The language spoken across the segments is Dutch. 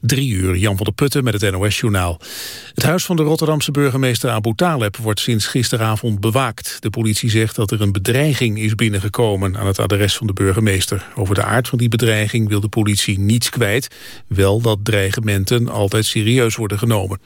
Drie uur, Jan van der Putten met het NOS-journaal. Het huis van de Rotterdamse burgemeester Abu Taleb wordt sinds gisteravond bewaakt. De politie zegt dat er een bedreiging is binnengekomen aan het adres van de burgemeester. Over de aard van die bedreiging wil de politie niets kwijt. Wel dat dreigementen altijd serieus worden genomen.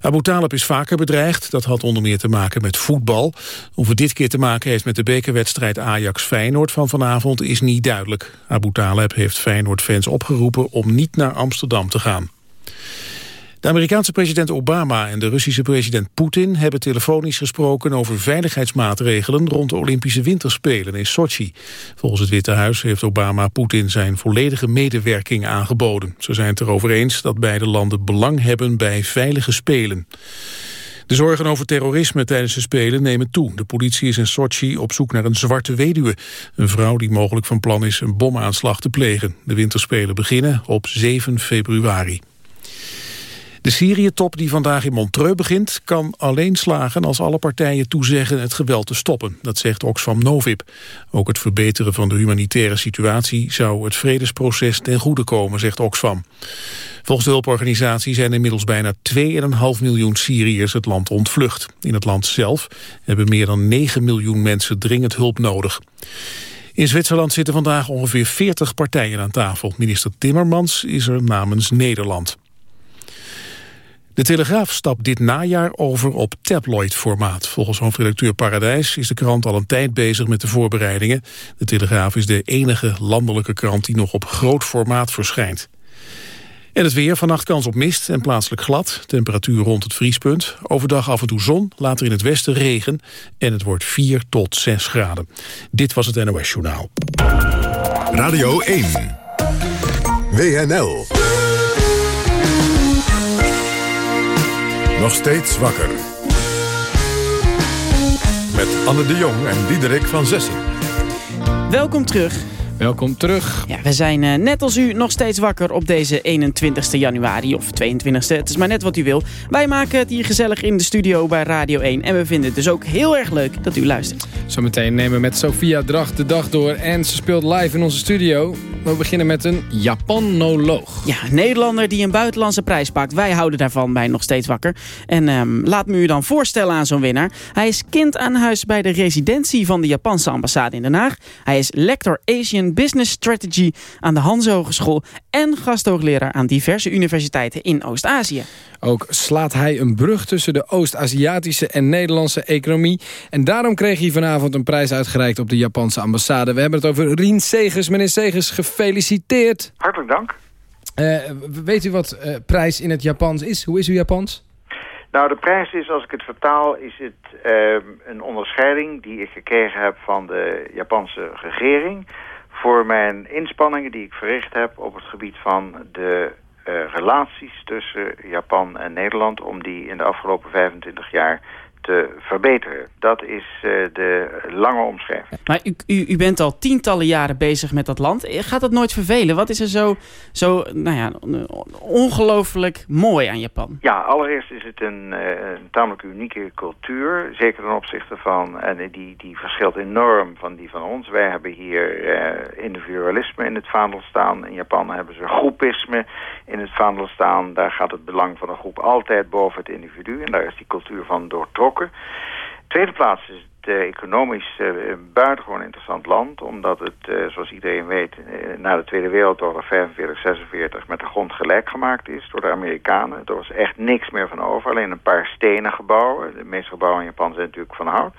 Abu Talib is vaker bedreigd. Dat had onder meer te maken met voetbal. Of het dit keer te maken heeft met de bekerwedstrijd Ajax-Feyenoord van vanavond is niet duidelijk. Abu Talib heeft Feyenoord-fans opgeroepen om niet naar Amsterdam te gaan. De Amerikaanse president Obama en de Russische president Poetin hebben telefonisch gesproken over veiligheidsmaatregelen rond de Olympische Winterspelen in Sochi. Volgens het Witte Huis heeft Obama Poetin zijn volledige medewerking aangeboden. Ze zijn het erover eens dat beide landen belang hebben bij veilige spelen. De zorgen over terrorisme tijdens de Spelen nemen toe. De politie is in Sochi op zoek naar een zwarte weduwe. Een vrouw die mogelijk van plan is een bomaanslag te plegen. De winterspelen beginnen op 7 februari. De Syrië-top die vandaag in Montreux begint... kan alleen slagen als alle partijen toezeggen het geweld te stoppen. Dat zegt Oxfam Novib. Ook het verbeteren van de humanitaire situatie... zou het vredesproces ten goede komen, zegt Oxfam. Volgens de hulporganisatie zijn inmiddels bijna 2,5 miljoen Syriërs het land ontvlucht. In het land zelf hebben meer dan 9 miljoen mensen dringend hulp nodig. In Zwitserland zitten vandaag ongeveer 40 partijen aan tafel. Minister Timmermans is er namens Nederland. De Telegraaf stapt dit najaar over op tabloid-formaat. Volgens hoofdredacteur Paradijs is de krant al een tijd bezig met de voorbereidingen. De Telegraaf is de enige landelijke krant die nog op groot formaat verschijnt. En het weer, vannacht kans op mist en plaatselijk glad. Temperatuur rond het vriespunt. Overdag af en toe zon, later in het westen regen. En het wordt 4 tot 6 graden. Dit was het NOS Journaal. Radio 1. WNL. Nog steeds wakker. Met Anne de Jong en Diederik van Zessen. Welkom terug. Welkom terug. Ja, we zijn uh, net als u nog steeds wakker op deze 21 januari of 22e. Het is maar net wat u wil. Wij maken het hier gezellig in de studio bij Radio 1. En we vinden het dus ook heel erg leuk dat u luistert. Zometeen nemen we met Sophia Dracht de dag door. En ze speelt live in onze studio. We beginnen met een Japanoloog. Ja, een Nederlander die een buitenlandse prijs pakt. Wij houden daarvan bij Nog Steeds Wakker. En um, laat me u dan voorstellen aan zo'n winnaar. Hij is kind aan huis bij de residentie van de Japanse ambassade in Den Haag. Hij is lector Asian Business Strategy aan de Hanse Hogeschool... en gasthoogleraar aan diverse universiteiten in Oost-Azië. Ook slaat hij een brug tussen de Oost-Aziatische en Nederlandse economie. En daarom kreeg hij vanavond een prijs uitgereikt op de Japanse ambassade. We hebben het over Rien Segers. Meneer Segers, gefeliciteerd. Hartelijk dank. Uh, weet u wat uh, prijs in het Japans is? Hoe is uw Japans? Nou, de prijs is, als ik het vertaal, is het uh, een onderscheiding die ik gekregen heb van de Japanse regering voor mijn inspanningen die ik verricht heb op het gebied van de uh, relaties tussen Japan en Nederland... om die in de afgelopen 25 jaar te verbeteren. Dat is uh, de lange omschrijving. Maar u, u, u, bent al tientallen jaren bezig met dat land. Gaat dat nooit vervelen? Wat is er zo, zo nou ja, ongelooflijk mooi aan Japan? Ja, allereerst is het een, uh, een tamelijk unieke cultuur. Zeker ten opzichte van, en die, die verschilt enorm van die van ons. Wij hebben hier uh, individualisme in het vaandel staan. In Japan hebben ze groepisme in het vaandel staan. Daar gaat het belang van een groep altijd boven het individu. En daar is die cultuur van doortrokken. Tweede plaats is het uh, economisch uh, buitengewoon interessant land. Omdat het, uh, zoals iedereen weet, na de Tweede Wereldoorlog 45, 46 met de grond gelijk gemaakt is door de Amerikanen. Er was echt niks meer van over. Alleen een paar stenen gebouwen. De meeste gebouwen in Japan zijn natuurlijk van hout.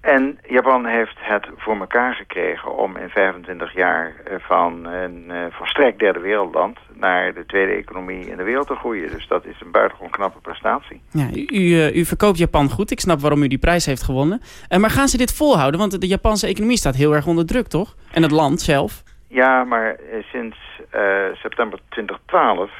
En Japan heeft het voor elkaar gekregen om in 25 jaar van een uh, volstrekt derde wereldland naar de tweede economie in de wereld te groeien. Dus dat is een buitengewoon knappe prestatie. Ja, u, u, u verkoopt Japan goed. Ik snap waarom u die prijs heeft gewonnen. Uh, maar gaan ze dit volhouden? Want de Japanse economie staat heel erg onder druk, toch? En het land zelf? Ja, maar uh, sinds september 2012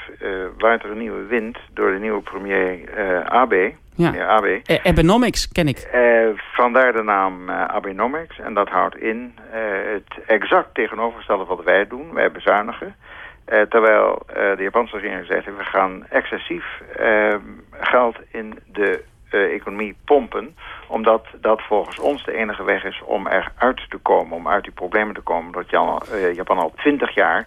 waait er een nieuwe wind door de nieuwe premier Abe... Ja. Meneer Abe. Abenomics ken ik. Uh, vandaar de naam uh, Abenomics. En dat houdt in uh, het exact tegenovergestelde wat wij doen. Wij bezuinigen. terwijl de Japanse regering zegt... we gaan excessief geld in de economie pompen. Omdat dat volgens ons de enige weg is om eruit te komen. Om uit die problemen te komen. Dat Japan al twintig jaar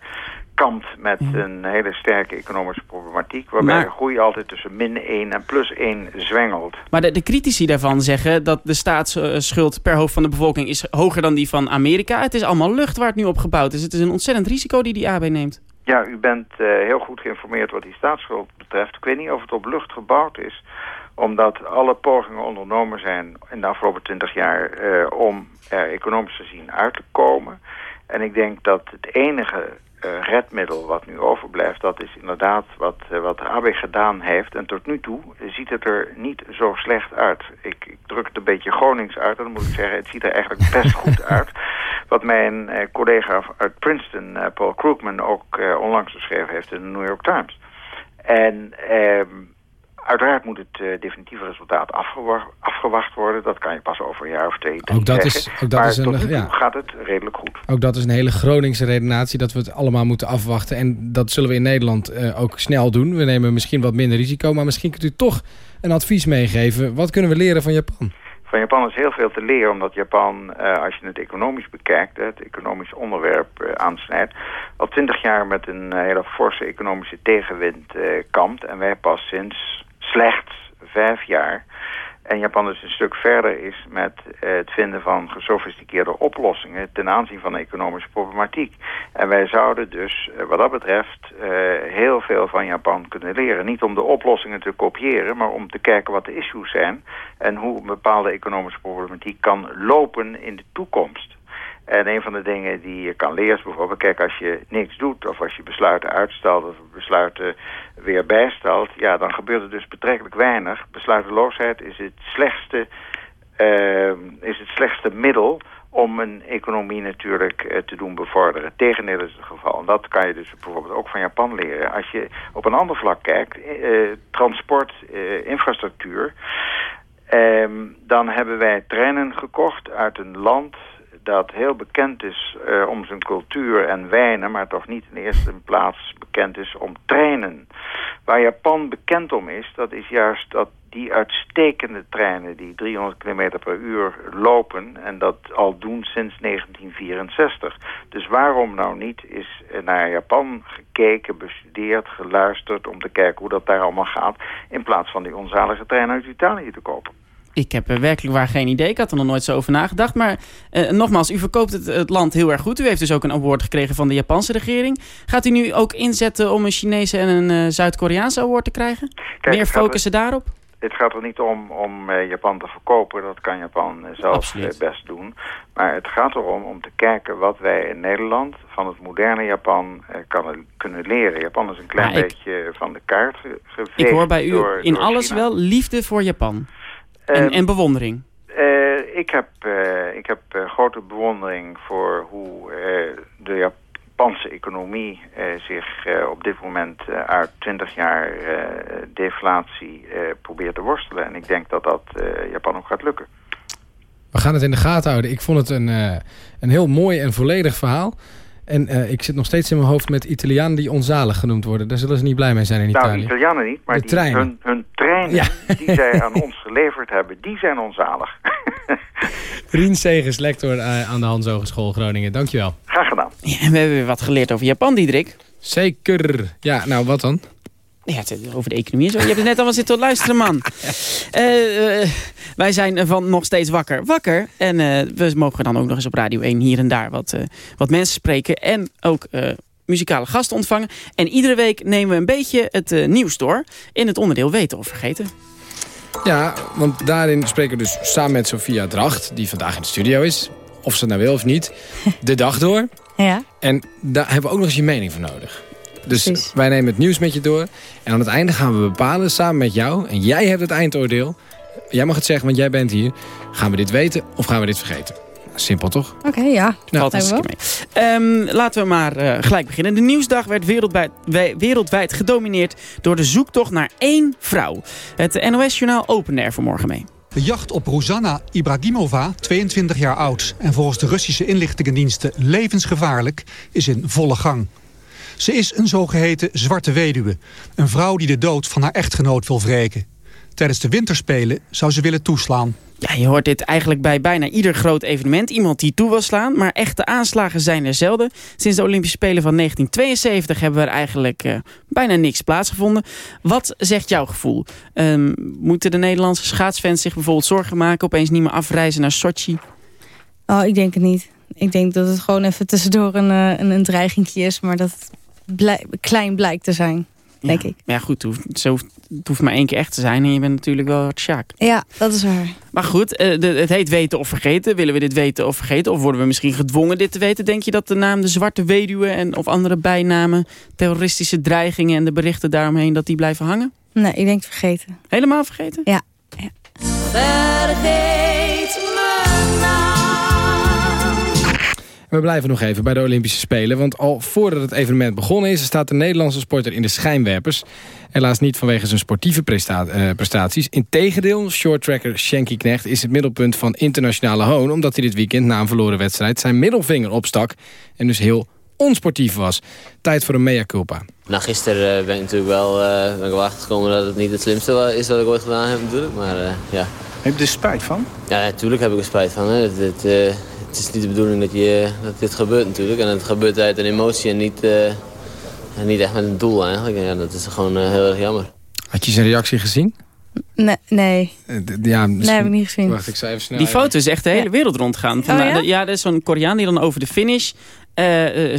kampt met een hele sterke economische problematiek... waarbij Maar- de groei altijd tussen min 1 en plus 1 zwengelt. Maar de, de critici daarvan zeggen dat de staatsschuld per hoofd van de bevolking is hoger dan die van Amerika. Het is allemaal lucht waar het nu op gebouwd is. Het is een ontzettend risico die die AB neemt. Ja, u bent eh, heel goed geïnformeerd wat die staatsschuld betreft. Ik weet niet of het op lucht gebouwd is, omdat alle pogingen ondernomen zijn in de afgelopen twintig jaar eh, om er economisch gezien uit te komen. En ik denk dat het enige redmiddel wat nu overblijft, dat is inderdaad wat, eh, wat de AB gedaan heeft. En tot nu toe ziet het er niet zo slecht uit. Ik, ik druk het een beetje Gronings uit, en dan moet ik zeggen, het ziet er eigenlijk best goed uit. Wat mijn eh, collega uit Princeton, eh, Paul Krugman, ook eh, onlangs geschreven heeft in de New York Times. En ehm, uiteraard moet het eh, definitieve resultaat afgewacht, afgewacht worden. Dat kan je pas over een jaar of twee, drie Ook dat is- ook dat maar is een- ja. gaat het redelijk goed. Ook dat is een hele Groningse redenatie dat we het allemaal moeten afwachten. En dat zullen we in Nederland eh, ook snel doen. We nemen misschien wat minder risico, maar misschien kunt u toch een advies meegeven. Wat kunnen we leren van Japan? Van Japan is heel veel te leren, omdat Japan, eh, als je het economisch bekijkt, het economisch onderwerp aansnijdt, al twintig jaar met een hele forse economische tegenwind eh, kampt. En wij pas sinds slechts vijf jaar. En Japan dus een stuk verder is met eh, het vinden van gesofisticeerde oplossingen ten aanzien van economische problematiek. En wij zouden dus eh, wat dat betreft eh, heel veel van Japan kunnen leren. Niet om de oplossingen te kopiëren, maar om te kijken wat de issues zijn en hoe een bepaalde economische problematiek kan lopen in de toekomst. En een van de dingen die je kan leren is bijvoorbeeld, kijk, als je niks doet of als je besluiten uitstelt of besluiten weer bijstelt, ja, dan gebeurt er dus betrekkelijk weinig. Besluiteloosheid is het slechtste, eh, is het slechtste middel om een economie natuurlijk eh, te doen bevorderen. Tegendeel is het geval. En dat kan je dus bijvoorbeeld ook van Japan leren. Als je op een ander vlak kijkt, eh, transport, eh, infrastructuur, Ehm, dan hebben wij treinen gekocht uit een land dat heel bekend is eh, om zijn cultuur en wijnen, maar toch niet in eerste plaats bekend is om treinen. Waar Japan bekend om is, dat is juist dat die uitstekende treinen die 300 km per uur lopen en dat al doen sinds 1964. Dus waarom nou niet is naar Japan gekeken, bestudeerd, geluisterd om te kijken hoe dat daar allemaal gaat in plaats van die onzalige trein uit Italië te kopen. Ik heb eh, werkelijk waar geen idee. Ik had er nog nooit zo over nagedacht. Maar eh, nogmaals, u verkoopt het, het land heel erg goed. U heeft dus ook een award gekregen van de Japanse regering. Gaat u nu ook inzetten om een Chinese en een eh, Zuid-Koreaanse award te krijgen? Kijk, Meer focussen daarop? Het gaat er niet om om Japan te verkopen, dat kan Japan zelf Absoluut. eh, best doen. Maar het gaat erom om te kijken wat wij in Nederland van het moderne Japan kan, kunnen leren. Japan is een klein Maar ik- beetje van de kaart ge- geveegd. Ik hoor bij u door- in door alles China. wel liefde voor Japan. En, Ehm, en bewondering. eh, ik heb, eh, ik heb eh, grote bewondering voor hoe eh, de Japanse economie eh, zich eh, op dit moment eh, uit 20 jaar eh, deflatie eh, probeert te worstelen. En ik denk dat dat eh, Japan ook gaat lukken. We gaan het in de gaten houden. Ik vond het een, eh, een heel mooi en volledig verhaal. En eh, ik zit nog steeds in mijn hoofd met Italianen die onzalig genoemd worden. Daar zullen ze niet blij mee zijn in Nou, de Italië. Italianen niet, maar De die, treinen. hun, hun treinen Ja. die zij aan ons geleverd hebben, die zijn onzalig. Rien Segers, lector eh, aan de Hans Hogeschool Groningen. Dankjewel. Graag gedaan. Ja, en we hebben weer wat geleerd over Japan, Diederik. Zeker. Ja, nou wat dan? Ja, het- over de economie en zo. Je hebt het net allemaal zitten luisteren, man. Eh, eh, wij zijn van nog steeds wakker. Wakker. En eh, we mogen dan ook nog eens op Radio 1 hier en daar wat, eh, wat mensen spreken. En ook eh, muzikale gasten ontvangen. En iedere week nemen we een beetje het eh, nieuws door. In het onderdeel Weten of Vergeten. Ja, want daarin spreken we dus samen met Sophia Dracht, die vandaag in de studio is. Of ze het nou wil of niet. De dag door. Ja, En daar hebben we ook nog eens je mening voor nodig. Dus Precies. wij nemen het nieuws met je door. En aan het einde gaan we bepalen, samen met jou... en jij hebt het eindoordeel. Jij mag het zeggen, want jij bent hier. Gaan we dit weten of gaan we dit vergeten? Simpel, toch? oké, ja. Valt we hartstikke mee. Ehm, laten we maar eh, gelijk beginnen. De Nieuwsdag werd wereldwijd, wij- wereldwijd gedomineerd door de zoektocht naar één vrouw. Het NOS-journaal opende er vanmorgen mee. De jacht op Rosanna Ibragimova, 22 jaar oud... en volgens de Russische inlichtingendiensten levensgevaarlijk, is in volle gang. Ze is een zogeheten zwarte weduwe. Een vrouw die de dood van haar echtgenoot wil wreken. Tijdens de winterspelen zou ze willen toeslaan. Ja, je hoort dit eigenlijk bij bijna ieder groot evenement. Iemand die toe wil slaan, maar echte aanslagen zijn er zelden. Sinds de Olympische Spelen van 1972 hebben er eigenlijk uh, bijna niks plaatsgevonden. Wat zegt jouw gevoel? Um, moeten de Nederlandse schaatsfans zich bijvoorbeeld zorgen maken... opeens niet meer afreizen naar Sochi? Oh, ik denk het niet. Ik denk dat het gewoon even tussendoor een, uh, een, een dreigingje is... maar dat het blij klein blijkt te zijn denk ja. ik. Maar ja, goed, het hoeft, zo, het hoeft maar één keer echt te zijn en je bent natuurlijk wel het sjaak. Ja, dat is waar. Maar goed, eh, de, het heet weten of vergeten. Willen we dit weten of vergeten? Of worden we misschien gedwongen dit te weten? Denk je dat de naam de Zwarte Weduwe en of andere bijnamen... terroristische dreigingen en de berichten daaromheen... dat die blijven hangen? Nee, ik denk vergeten. Helemaal vergeten? Ja. ja. Vergeet We blijven nog even bij de Olympische Spelen. Want al voordat het evenement begonnen is... staat de Nederlandse sporter in de schijnwerpers. Helaas niet vanwege zijn sportieve presta uh, prestaties. Integendeel, shorttracker Shanky Knecht is het middelpunt van internationale hoon... omdat hij dit weekend na een verloren wedstrijd zijn middelvinger opstak... en dus heel onsportief was. Tijd voor een mea culpa. Nou, gisteren uh, ben ik natuurlijk wel uh, ben ik wel achtergekomen dat het niet het slimste is wat ik ooit gedaan heb natuurlijk. Maar ja. Heb je er spijt van? Ja, natuurlijk heb ik er spijt van. Hè. Het, het, het is niet de bedoeling dat, je, dat dit gebeurt natuurlijk. En het gebeurt uit een emotie en niet, uh, en niet echt met een doel eigenlijk. En ja, dat is gewoon uh, heel erg jammer. Had je zijn reactie gezien? Nee. nee. Uh, ja, nee, heb ik niet gezien. Wacht, ik zou even snel Die foto is echt de hele wereld rondgaan. Van, oh, ja? ja, dat is zo'n Koreaan die dan over de finish uh,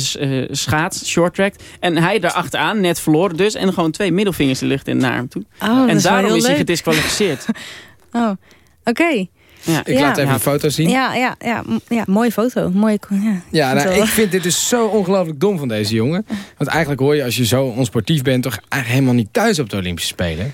schaats, short track. En hij daar achteraan, net verloren dus. En gewoon twee middelvingers de lucht in naar hem toe. Oh, en daarom is hij gedisqualificeerd. oh, oké. Okay. Ja. Ik laat even een foto zien. Ja, ja, ja, ja mooie foto. Mooie, ja, ja nou, ik vind dit dus zo ongelooflijk dom van deze jongen. Want eigenlijk hoor je als je zo onsportief bent... toch eigenlijk helemaal niet thuis op de Olympische Spelen.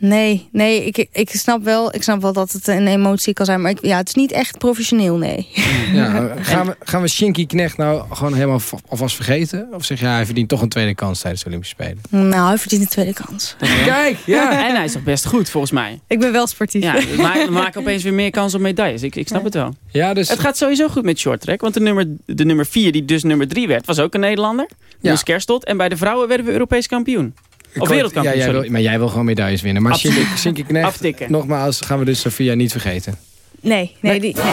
Nee, nee ik, ik, snap wel, ik snap wel dat het een emotie kan zijn. Maar ik, ja, het is niet echt professioneel, nee. Ja, gaan, we, gaan we Shinky Knecht nou gewoon helemaal alvast vergeten? Of zeg je, ja, hij verdient toch een tweede kans tijdens de Olympische Spelen? Nou, hij verdient een tweede kans. Kijk, ja. En hij is toch best goed, volgens mij. Ik ben wel sportief. Ja, maar we maken opeens weer meer kans op medailles. Ik, ik snap ja. het wel. Ja, dus... Het gaat sowieso goed met short track. Want de nummer, de nummer vier, die dus nummer drie werd, was ook een Nederlander. Ja. Dus Kerstot. En bij de vrouwen werden we Europees kampioen. Of wereldkampioen, ja, jij wil, Maar jij wil gewoon medailles winnen. Maar. Shinky Knecht, Aftikken. nogmaals, gaan we dus Sofia niet vergeten. Nee, nee, die, nee.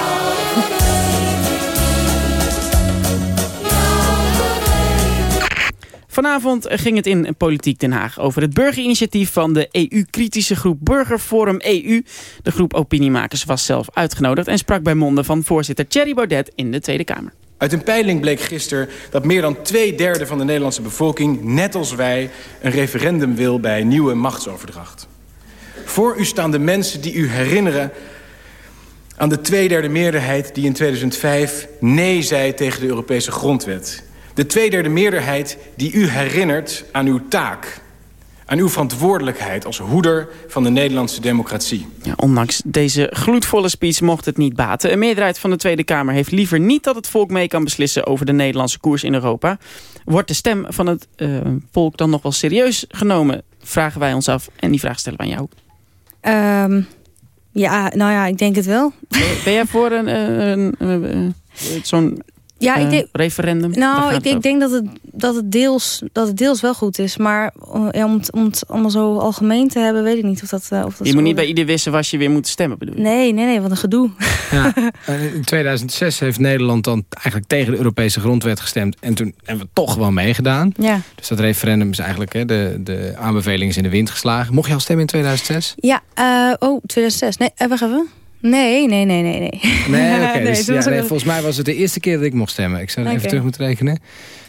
Vanavond ging het in Politiek Den Haag over het burgerinitiatief van de EU-kritische groep Burgerforum EU. De groep opiniemakers was zelf uitgenodigd en sprak bij monden van voorzitter Thierry Baudet in de Tweede Kamer. Uit een peiling bleek gisteren dat meer dan twee derde van de Nederlandse bevolking... net als wij een referendum wil bij nieuwe machtsoverdracht. Voor u staan de mensen die u herinneren aan de tweederde meerderheid... die in 2005 nee zei tegen de Europese grondwet. De tweederde meerderheid die u herinnert aan uw taak... aan uw verantwoordelijkheid als hoeder van de Nederlandse democratie. Ja, ondanks deze gloedvolle speech mocht het niet baten. Een meerderheid van de Tweede Kamer heeft liever niet dat het volk mee kan beslissen over de Nederlandse koers in Europa. Wordt de stem van het uh, volk dan nog wel serieus genomen? Vragen wij ons af en die vraag stellen we aan jou. Um, ja, nou ja, ik denk het wel. Ben, ben jij voor een, een, een, een zo'n ja, ik denk, uh, referendum? Nou, ik, ik denk dat het, dat, het deels, dat het deels wel goed is. Maar ja, om, het, om het allemaal zo algemeen te hebben, weet ik niet of dat, uh, of dat Je moet niet bij ieder wisselwasje weer moeten stemmen, bedoel je? Nee, nee, nee, wat een gedoe. Ja, in 2006 heeft Nederland dan eigenlijk tegen de Europese grondwet gestemd. En toen hebben we toch gewoon meegedaan. Ja. Dus dat referendum is eigenlijk, hè, de, de aanbeveling is in de wind geslagen. Mocht je al stemmen in 2006? Ja, uh, oh, 2006. Nee, wacht even. Nee, nee, nee, nee, nee. Nee, oké. Okay, dus, ja, nee, volgens mij was het de eerste keer dat ik mocht stemmen. Ik zou er okay. even terug moeten rekenen.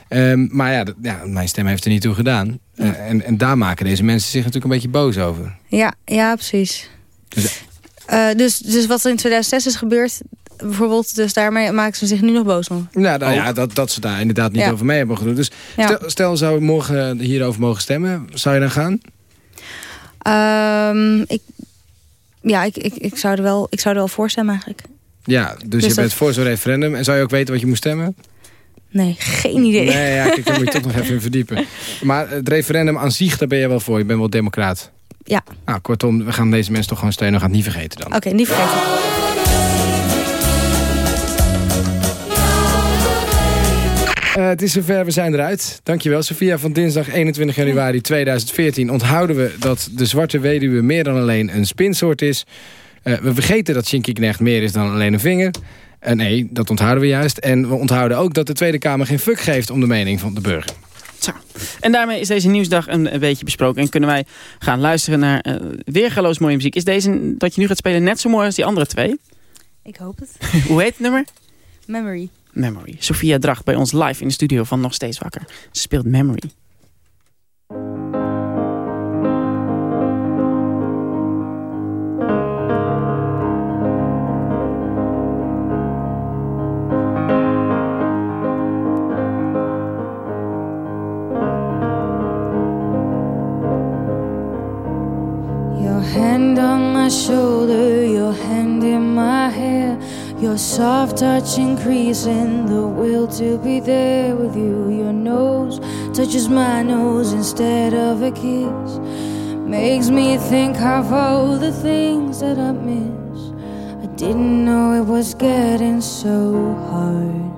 Um, maar ja, ja, mijn stem heeft er niet toe gedaan. Ja. Uh, en, en daar maken deze mensen zich natuurlijk een beetje boos over. Ja, ja precies. Dus, uh, dus, dus wat er in 2006 is gebeurd, bijvoorbeeld, dus daarmee maken ze zich nu nog boos nog. Nou, nou ja, dat, dat ze daar inderdaad niet ja. over mee hebben gedaan. Dus ja. stel, stel, zou ik morgen hierover mogen stemmen, zou je dan gaan? Um, ik, ja, ik, ik, ik, zou er wel, ik zou er wel voor stemmen eigenlijk. Ja, dus, dus je bent voor zo'n referendum. En zou je ook weten wat je moet stemmen? Nee, geen idee. Nee, ja, kijk, daar moet je toch nog even in verdiepen. Maar het referendum aan zich, daar ben je wel voor. Je bent wel democraat. Ja. Nou, kortom, we gaan deze mensen toch gewoon steunen. We gaan het niet vergeten dan. Oké, okay, niet vergeten. Uh, het is zover, we zijn eruit. Dankjewel, Sofia. Van dinsdag 21 januari 2014 onthouden we dat de zwarte weduwe meer dan alleen een spinsoort is. we vergeten dat Shinky Knecht meer is dan alleen een vinger. Uh, nee, dat onthouden we juist. En we onthouden ook dat de Tweede Kamer geen fuck geeft om de mening van de burger. Zo. En daarmee is deze nieuwsdag een, een beetje besproken. En kunnen wij gaan luisteren naar uh, weergaloos mooie muziek. Is deze dat je nu gaat spelen net zo mooi als die andere twee? Ik hoop het. Hoe heet het nummer? Memory. Memory. Sophia Dracht bij ons live in de studio van Nog Steeds Wakker. Ze speelt Memory. Soft touch increasing the will to be there with you. Your nose touches my nose instead of a kiss, makes me think of all the things that I miss. I didn't know it was getting so hard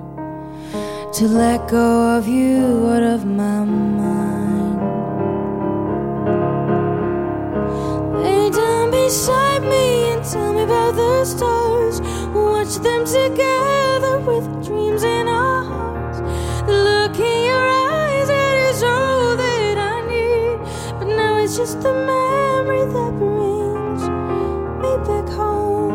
to let go of you out of my mind. Lay down beside me and tell me about the stars. Watch them together with dreams in our hearts. The look in your eyes, it is all that I need. But now it's just the memory that brings me back home.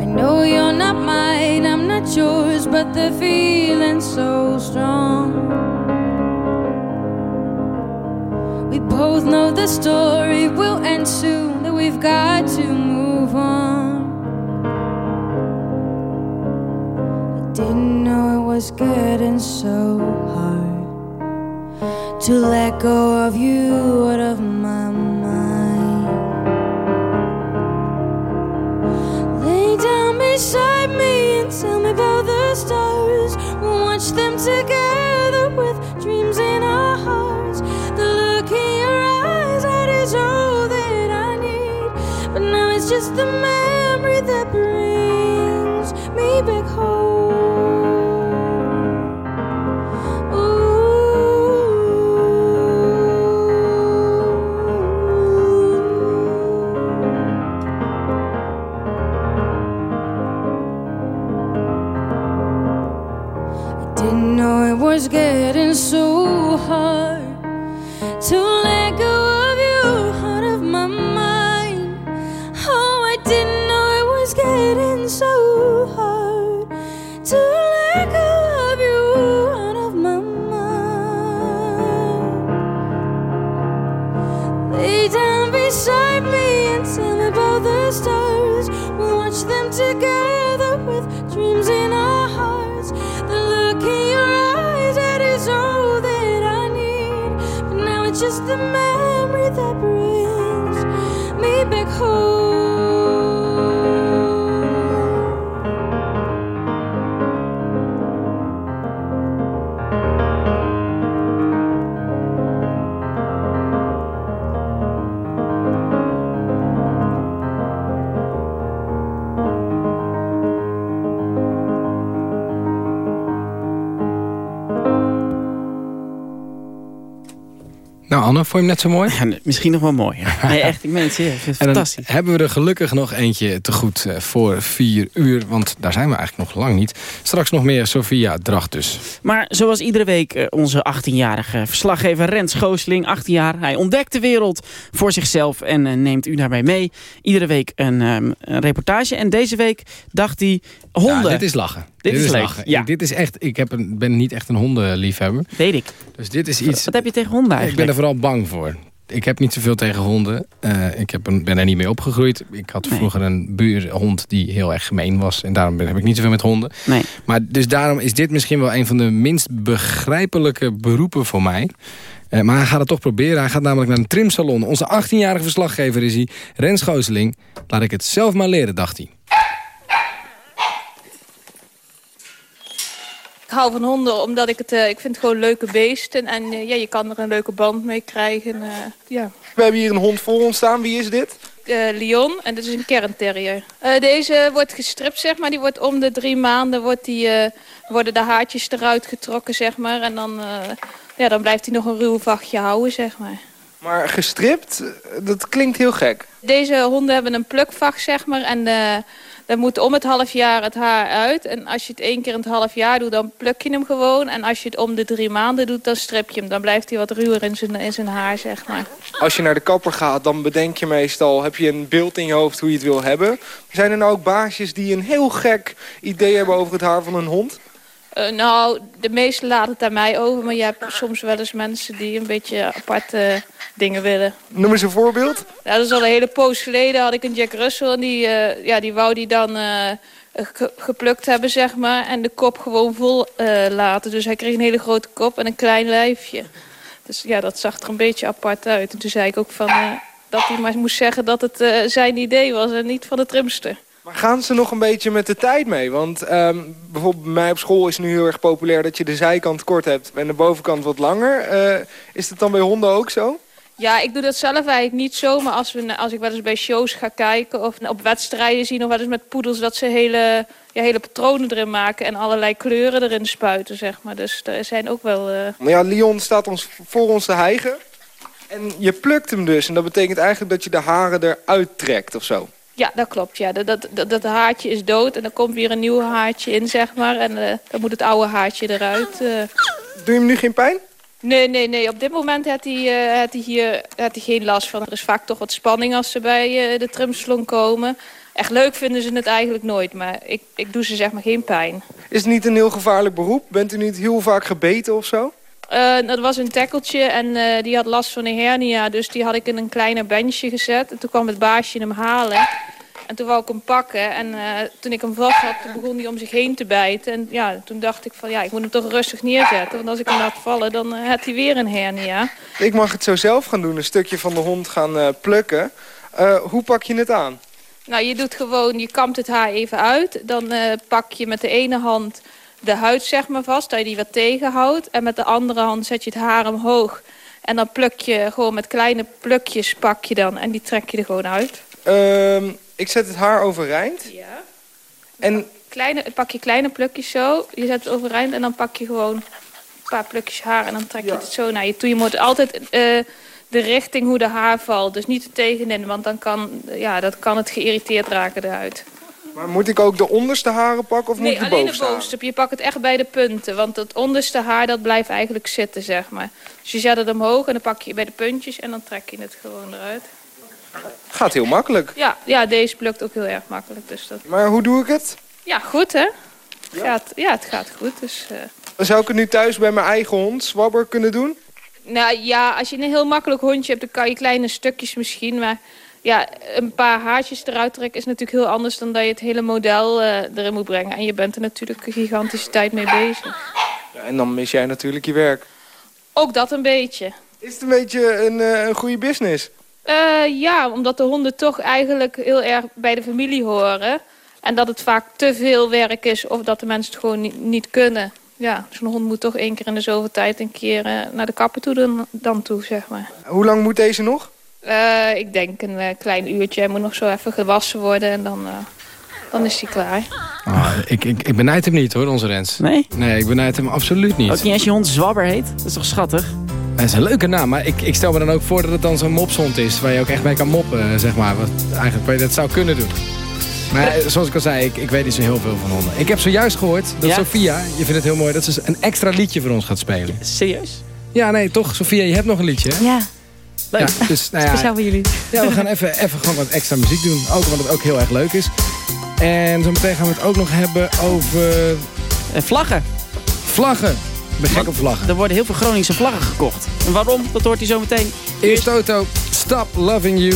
I know you're not mine, I'm not yours, but the feeling's so strong. Both know the story will end soon, that we've got to move on. I didn't know it was getting so hard to let go of you out of my mind. Lay down beside me and tell me about the stars. We'll watch them together just the memory Anne, vond je hem net zo mooi? Ja, misschien nog wel mooier. Nee, echt, ik meen het serieus. Fantastisch. hebben we er gelukkig nog eentje te goed eh, voor vier uur. Want daar zijn we eigenlijk nog lang niet. Straks nog meer Sophia Dracht dus. Maar zoals iedere week eh, onze 18-jarige verslaggever Rens Goosling, 18 jaar. Hij ontdekt de wereld voor zichzelf en eh, neemt u daarbij mee. Iedere week een, ehm, een reportage. En deze week dacht hij honden. Ja, dit is lachen. Dit is lachen. ja. Ik- Dit is echt, ik heb een, ben niet echt een hondenliefhebber. Weet ik. Dus dit is iets... Wat heb je tegen honden Ik ben eigenlijk? er vooral bang voor. Ik heb niet zoveel tegen honden. Eh, ik heb een, ben er niet mee opgegroeid. Ik had Nee. vroeger een buurhond die heel erg gemeen was. En daarom ben, heb ik niet zoveel met honden. Nee. Maar dus daarom is dit misschien wel een van de minst begrijpelijke beroepen voor mij. Eh, maar hij gaat het toch proberen. Hij gaat namelijk naar een trimsalon. Onze 18-jarige verslaggever is hij. Rens Gooseling. Laat ik het zelf maar leren, dacht hij. Ik hou van honden omdat ik het, eh, ik vind het gewoon leuke beesten. En eh, ja, je kan er een leuke band mee krijgen. eh, ja. We hebben hier een hond voor ons staan. Wie is dit? Eh, Lyon en dit is een kernterrier. Deze wordt gestript, zeg maar. Die wordt om de drie maanden wordt die, worden de haartjes eruit getrokken, zeg maar. En dan ja, dan blijft hij nog een ruw vachtje houden, zeg maar. Maar gestript, dat klinkt heel gek. Deze honden hebben een plukvacht, zeg maar. En uh, dan moet om het half jaar het haar uit. En als je het één keer in het half jaar doet, dan pluk je hem gewoon. En als je het om de drie maanden doet, dan strip je hem. Dan blijft hij wat ruwer in zijn, in zijn haar, zeg maar. Als je naar de kapper gaat, dan bedenk je meestal... heb je een beeld in je hoofd hoe je het wil hebben. Zijn er nou ook baasjes die een heel gek idee hebben over het haar van een hond? Uh, nou, de meesten laten het aan mij over. Maar je hebt soms wel eens mensen die een beetje aparte dingen willen. Noem eens een voorbeeld. Ja, dat is al een hele poos geleden. Had ik een Jack Russell en die, uh, ja, die wou die dan uh, ge geplukt hebben, zeg maar. En de kop gewoon vol laten. Dus hij kreeg een hele grote kop en een klein lijfje. Dus ja, dat zag er een beetje apart uit. En toen zei ik ook van, dat hij maar moest zeggen dat het zijn idee was en niet van de trimster. Maar gaan ze nog een beetje met de tijd mee? Want um, bijvoorbeeld bij mij op school is nu heel erg populair dat je de zijkant kort hebt en de bovenkant wat langer. Uh, is dat dan bij honden ook zo? Ja, ik doe dat zelf eigenlijk niet zo. Maar als, we, als ik wel eens bij shows ga kijken of op wedstrijden zie nog wel eens met poedels dat ze hele, ja, hele patronen erin maken en allerlei kleuren erin spuiten, zeg maar. Dus er zijn ook wel... Uh... Maar ja, Leon staat ons voor ons te hijgen. En je plukt hem dus. En dat betekent eigenlijk dat je de haren eruit trekt of zo. Ja, dat klopt. Ja. Dat, dat, dat, haartje is dood en dan komt weer een nieuw haartje in, zeg maar. En uh, dan moet het oude haartje eruit. Uh. Doe je hem nu geen pijn? Nee, nee, nee. Op dit moment heeft hij, uh, heeft hij hier heeft hij geen last van. Er is vaak toch wat spanning als ze bij de trimsalon komen. Echt leuk vinden ze het eigenlijk nooit, maar ik, ik doe ze zeg maar geen pijn. Is het niet een heel gevaarlijk beroep? Bent u niet heel vaak gebeten of zo? Uh, dat was een tekkeltje en uh, die had last van een hernia. Dus die had ik in een kleiner bandje gezet. En toen kwam het baasje hem halen. En toen wou ik hem pakken. En uh, toen ik hem vast had, begon hij om zich heen te bijten. En ja, toen dacht ik van ja, ik moet hem toch rustig neerzetten. Want als ik hem laat vallen, dan had hij weer een hernia. Ik mag het zo zelf gaan doen. Een stukje van de hond gaan plukken. hoe pak je het aan? Nou, je doet gewoon, je kampt het haar even uit. Dan pak je met de ene hand de huid zeg maar vast, dat je die wat tegenhoudt. En met de andere hand zet je het haar omhoog. En dan pluk je gewoon met kleine plukjes pak je dan. En die trek je er gewoon uit. Um, ik zet het haar overeind. Ja. En... Kleine, pak je kleine plukjes zo. Je zet het overeind en dan pak je gewoon een paar plukjes haar. En dan trek je het zo naar je toe. Je moet altijd uh, de richting hoe de haar valt. Dus niet er tegenin, want dan kan, ja, dat kan het geïrriteerd raken eruit. Maar moet ik ook de onderste haren pakken of nee, moet ik de bovenste alleen de bovenste. Je pakt het echt bij de punten. Want het onderste haar dat blijft eigenlijk zitten, zeg maar. Dus je zet het omhoog en dan pak je bij de puntjes en dan trek je het gewoon eruit. Gaat heel makkelijk. Ja, ja deze plukt ook heel erg makkelijk. Dus dat... Maar hoe doe ik het? Ja, goed hè? Ja, gaat, ja het gaat goed. Dus, uh... Zou ik het nu thuis bij mijn eigen hond, Swabber, kunnen doen? Nou ja, als je een heel makkelijk hondje hebt, dan kan je kleine stukjes misschien. Maar ja, een paar haartjes eruit trekken is natuurlijk heel anders dan dat je het hele model uh, erin moet brengen. En je bent er natuurlijk een gigantische tijd mee bezig. Ja, en dan mis jij natuurlijk je werk. Ook dat een beetje. Is het een beetje een, uh, een goede business? Uh, ja, omdat de honden toch eigenlijk heel erg bij de familie horen. En dat het vaak te veel werk is of dat de mensen het gewoon niet, niet kunnen. Ja, zo'n hond moet toch één keer in de zoveel tijd een keer naar de kapper toe dan, dan toe, zeg maar. Hoe lang moet deze nog? Uh, ik denk een klein uurtje. Hij moet nog zo even gewassen worden en dan, dan is hij klaar. Oh, ik, ik, ik benijd hem niet hoor, onze Rens. Nee? Nee, ik benijd hem absoluut niet. Ook niet als je hond Zwabber heet? Dat is toch schattig? Dat is een leuke naam, maar ik, ik stel me dan ook voor dat het dan zo'n mopshond is... waar je ook echt mee kan moppen, zeg maar. Wat, eigenlijk waar je dat zou kunnen doen. Maar zoals ik al zei, ik, ik weet niet zo heel veel van honden. Ik heb zojuist gehoord dat Ja? Sophia, je vindt het heel mooi... dat ze een extra liedje voor ons gaat spelen. Serieus? Ja, nee, toch? Sophia, je hebt nog een liedje, hè? Ja, Leuk. Ja, dus, nou ja, speciaal voor jullie. Ja, we gaan even, even gewoon wat extra muziek doen. Ook omdat het ook heel erg leuk is. En zo meteen gaan we het ook nog hebben over En vlaggen. vlaggen. Ik ben gek op vlaggen. Er worden heel veel Groningse vlaggen gekocht. En waarom? Dat hoort hij zo meteen. Eerst Toto, Stop Loving You.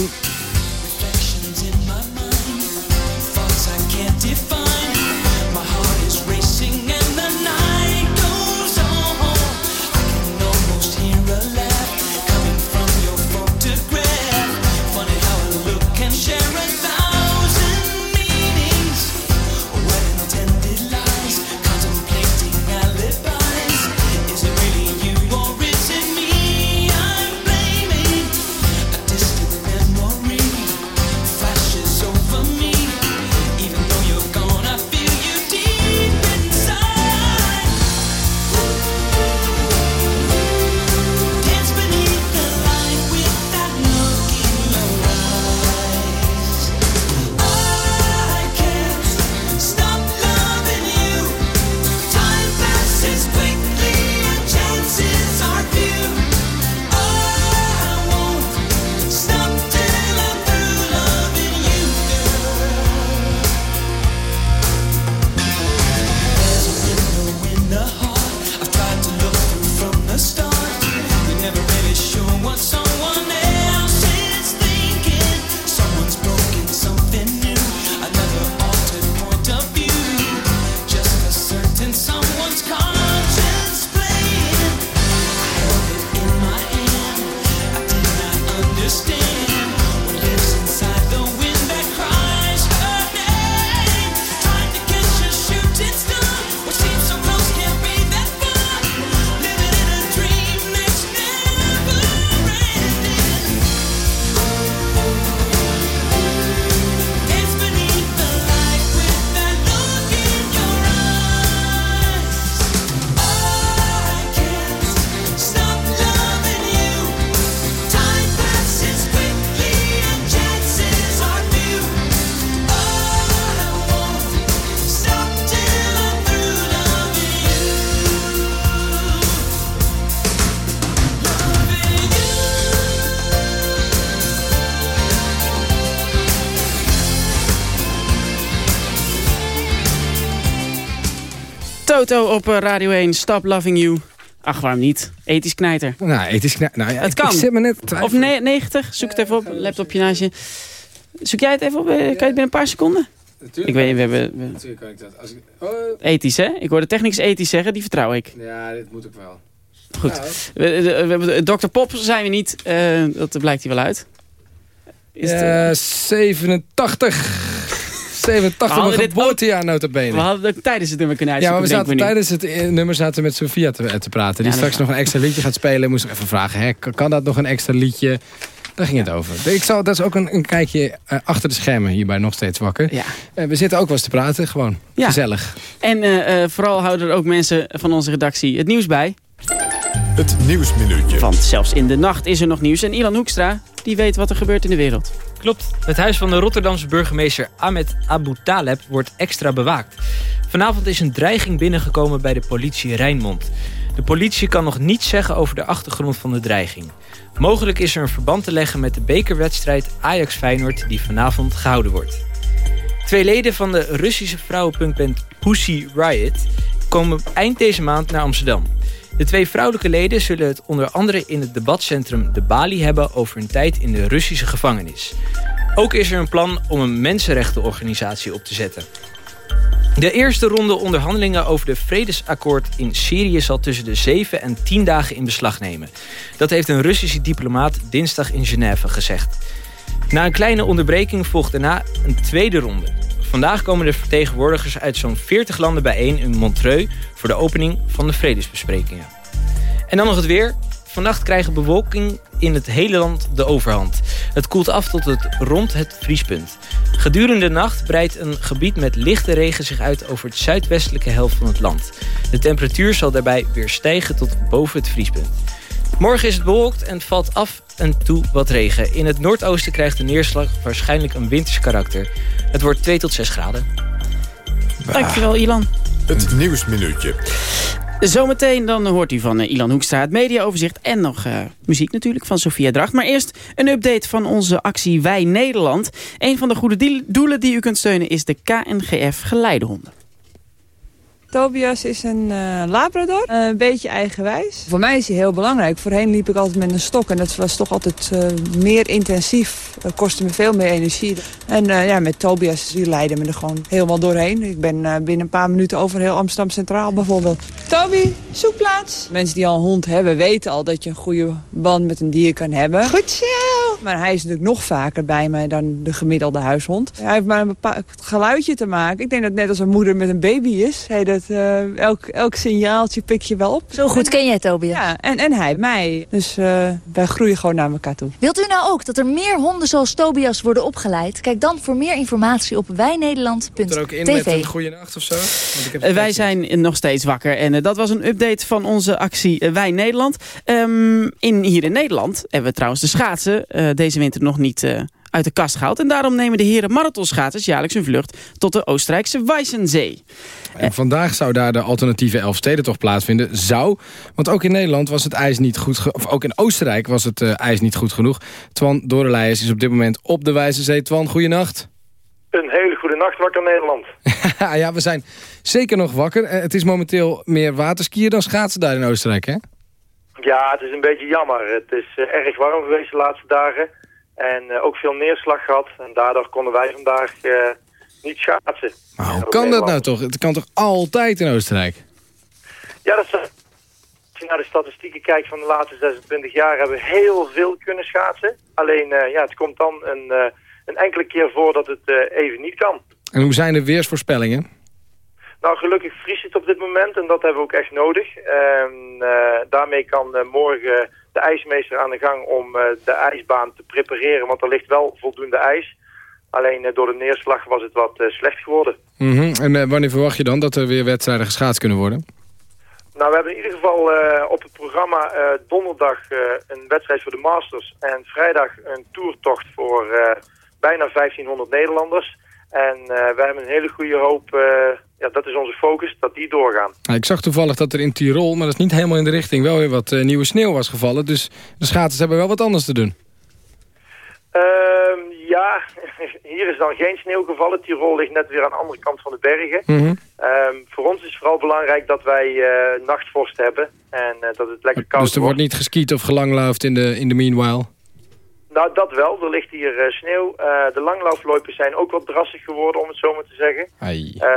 Toto op eh, Radio 1, Stop Loving You. Ach, waarom niet? Ethisch knijter. Nou, ethisch knijter. Nou, ja, het ik- kan. Ik zit me net Of ne 90, zoek het even op. Laptopje naast je. Zoek jij het even op? Eh, Kan je het binnen een paar seconden? Ik weet we hebben... we- Natuurlijk kan ik dat. Als ik... oh, Ethisch, hè? Ik hoorde technisch ethisch zeggen, die vertrouw ik. ja, dit moet ook wel. Goed. We, we, Dr. Pop zijn we niet. eh, dat blijkt hier wel uit. Is het, Eh, 87. 87, We hadden mijn geboortejaar nota bene. we hadden het ook tijdens het nummer kunnen Ja, maar uitzoeken, we zaten we nu. tijdens het eh, nummer zaten we met Sofia te, te praten. Die Ja, straks nog een extra liedje gaat spelen. Moest ik even vragen, hè, kan, dat nog een extra liedje? Daar ging het over. Ik zal, dat is ook een, een kijkje eh, achter de schermen hierbij nog steeds wakker. Ja. Eh, we zitten ook wel eens te praten, gewoon. Ja. Gezellig. En eh, eh, vooral houden er ook mensen van onze redactie het nieuws bij. Het Nieuwsminuutje. Want zelfs in de nacht is er nog nieuws. En Ilan Hoekstra, die weet wat er gebeurt in de wereld. Klopt. Het huis van de Rotterdamse burgemeester Ahmed Abu Taleb wordt extra bewaakt. Vanavond is een dreiging binnengekomen bij de politie Rijnmond. De politie kan nog niets zeggen over de achtergrond van de dreiging. Mogelijk is er een verband te leggen met de bekerwedstrijd Ajax-Feyenoord die vanavond gehouden wordt. Twee leden van de Russische vrouwenpunkband Pussy Riot komen eind deze maand naar Amsterdam. De twee vrouwelijke leden zullen het onder andere in het debatcentrum De Bali hebben over hun tijd in de Russische gevangenis. Ook is er een plan om een mensenrechtenorganisatie op te zetten. De eerste ronde onderhandelingen over de vredesakkoord in Syrië zal tussen de 7 en 10 dagen in beslag nemen. Dat heeft een Russische diplomaat dinsdag in Genève gezegd. Na een kleine onderbreking volgt daarna een tweede ronde. Vandaag komen de vertegenwoordigers uit zo'n 40 landen bijeen in Montreux voor de opening van de vredesbesprekingen. En dan nog het weer. Vannacht krijgen bewolking in het hele land de overhand. Het koelt af tot het rond het vriespunt. Gedurende de nacht breidt een gebied met lichte regen zich uit over het zuidwestelijke helft van het land. De temperatuur zal daarbij weer stijgen tot boven het vriespunt. Morgen is het bewolkt en het valt af en toe wat regen. In het noordoosten krijgt de neerslag waarschijnlijk een winters karakter. Het wordt 2 tot 6 graden. Dankjewel, Ilan. Het Nieuwsminuutje. Zometeen dan hoort u van eh, Ilan Hoekstra het mediaoverzicht en nog eh, muziek natuurlijk van Sofia Dracht. Maar eerst een update van onze actie Wij Nederland. Een van de goede doelen die u kunt steunen is de KNGF Geleidehonden. Tobias is een eh, labrador, Eh, een beetje eigenwijs. Voor mij is hij heel belangrijk. Voorheen liep ik altijd met een stok en dat was toch altijd eh, meer intensief. Dat kostte me veel meer energie. En ja, met Tobias, die leidde me er gewoon helemaal doorheen. Ik ben binnen een paar minuten over heel Amsterdam Centraal bijvoorbeeld. Toby, zoekplaats. Mensen die al een hond hebben weten al dat je een goede band met een dier kan hebben. Goed zo! Maar hij is natuurlijk nog vaker bij mij dan de gemiddelde huishond. Hij heeft maar een bepaald geluidje te maken. Ik denk dat net als een moeder met een baby is. Hey, dat, eh, elk, elk signaaltje pik je wel op. Zo goed ken jij Tobias. Ja, en, en hij mij. Dus eh, wij groeien gewoon naar elkaar toe. Wilt u nou ook dat er meer honden zoals Tobias worden opgeleid? Kijk dan voor meer informatie op Er ook in met een wijnederland.tv. goede nacht of zo? Want ik heb Eh, wij zijn nog steeds wakker en dat was een update van onze actie Wij Nederland. Ehm, in, hier in Nederland hebben we trouwens de schaatsen eh, deze winter nog niet eh, uit de kast gehaald. En daarom nemen de heren marathonschaatsers jaarlijks een vlucht tot de Oostenrijkse Weissensee. En vandaag zou daar de alternatieve Elfstedentocht plaatsvinden. Zou, want ook in Nederland was het ijs niet goed... of ook in Oostenrijk was het eh, ijs niet goed genoeg. Twan Dorelijs is op dit moment op de Wijzenzee. Twan, goeienacht. Een hele goede nacht, wakker Nederland. ja, we zijn zeker nog wakker. Eh, Het is momenteel meer waterskiën dan schaatsen daar in Oostenrijk, hè? Ja, het is een beetje jammer. Het is eh, erg warm geweest de laatste dagen. En eh, ook veel neerslag gehad. En daardoor konden wij vandaag eh, niet schaatsen. Maar hoe kan dat nou toch? Het kan toch altijd in Oostenrijk? Ja, dat is, als je naar de statistieken kijkt van de laatste 26 jaar... hebben we heel veel kunnen schaatsen. Alleen, ja, het komt dan een, een enkele keer voor dat het even niet kan. En hoe zijn de weersvoorspellingen? Nou, gelukkig vriest het op dit moment en dat hebben we ook echt nodig. En, eh, daarmee kan eh, morgen de ijsmeester aan de gang om eh, de ijsbaan te prepareren, want er ligt wel voldoende ijs. Alleen door de neerslag was het wat slecht geworden. Mhm. En wanneer verwacht je dan dat er weer wedstrijden geschaatst kunnen worden? Nou, we hebben in ieder geval op het programma donderdag een wedstrijd voor de Masters en vrijdag een toertocht voor bijna 1500 Nederlanders. En we hebben een hele goede hoop, ja, dat is onze focus, dat die doorgaan. Nou, ik zag toevallig dat er in Tirol, maar dat is niet helemaal in de richting... wel weer wat eh, nieuwe sneeuw was gevallen. Dus de schaatsers hebben wel wat anders te doen. Ehm, ja, hier is dan geen sneeuw gevallen. Tirol ligt net weer aan de andere kant van de bergen. Mhm. Ehm, voor ons is vooral belangrijk dat wij uh, nachtvorst hebben. En uh, dat het lekker koud Dus er wordt niet geskiet of gelanglaufd in de, in de meanwhile? Nou, dat wel. Er ligt hier uh, sneeuw. de langlaufloipers zijn ook wat drassig geworden, om het zo maar te zeggen.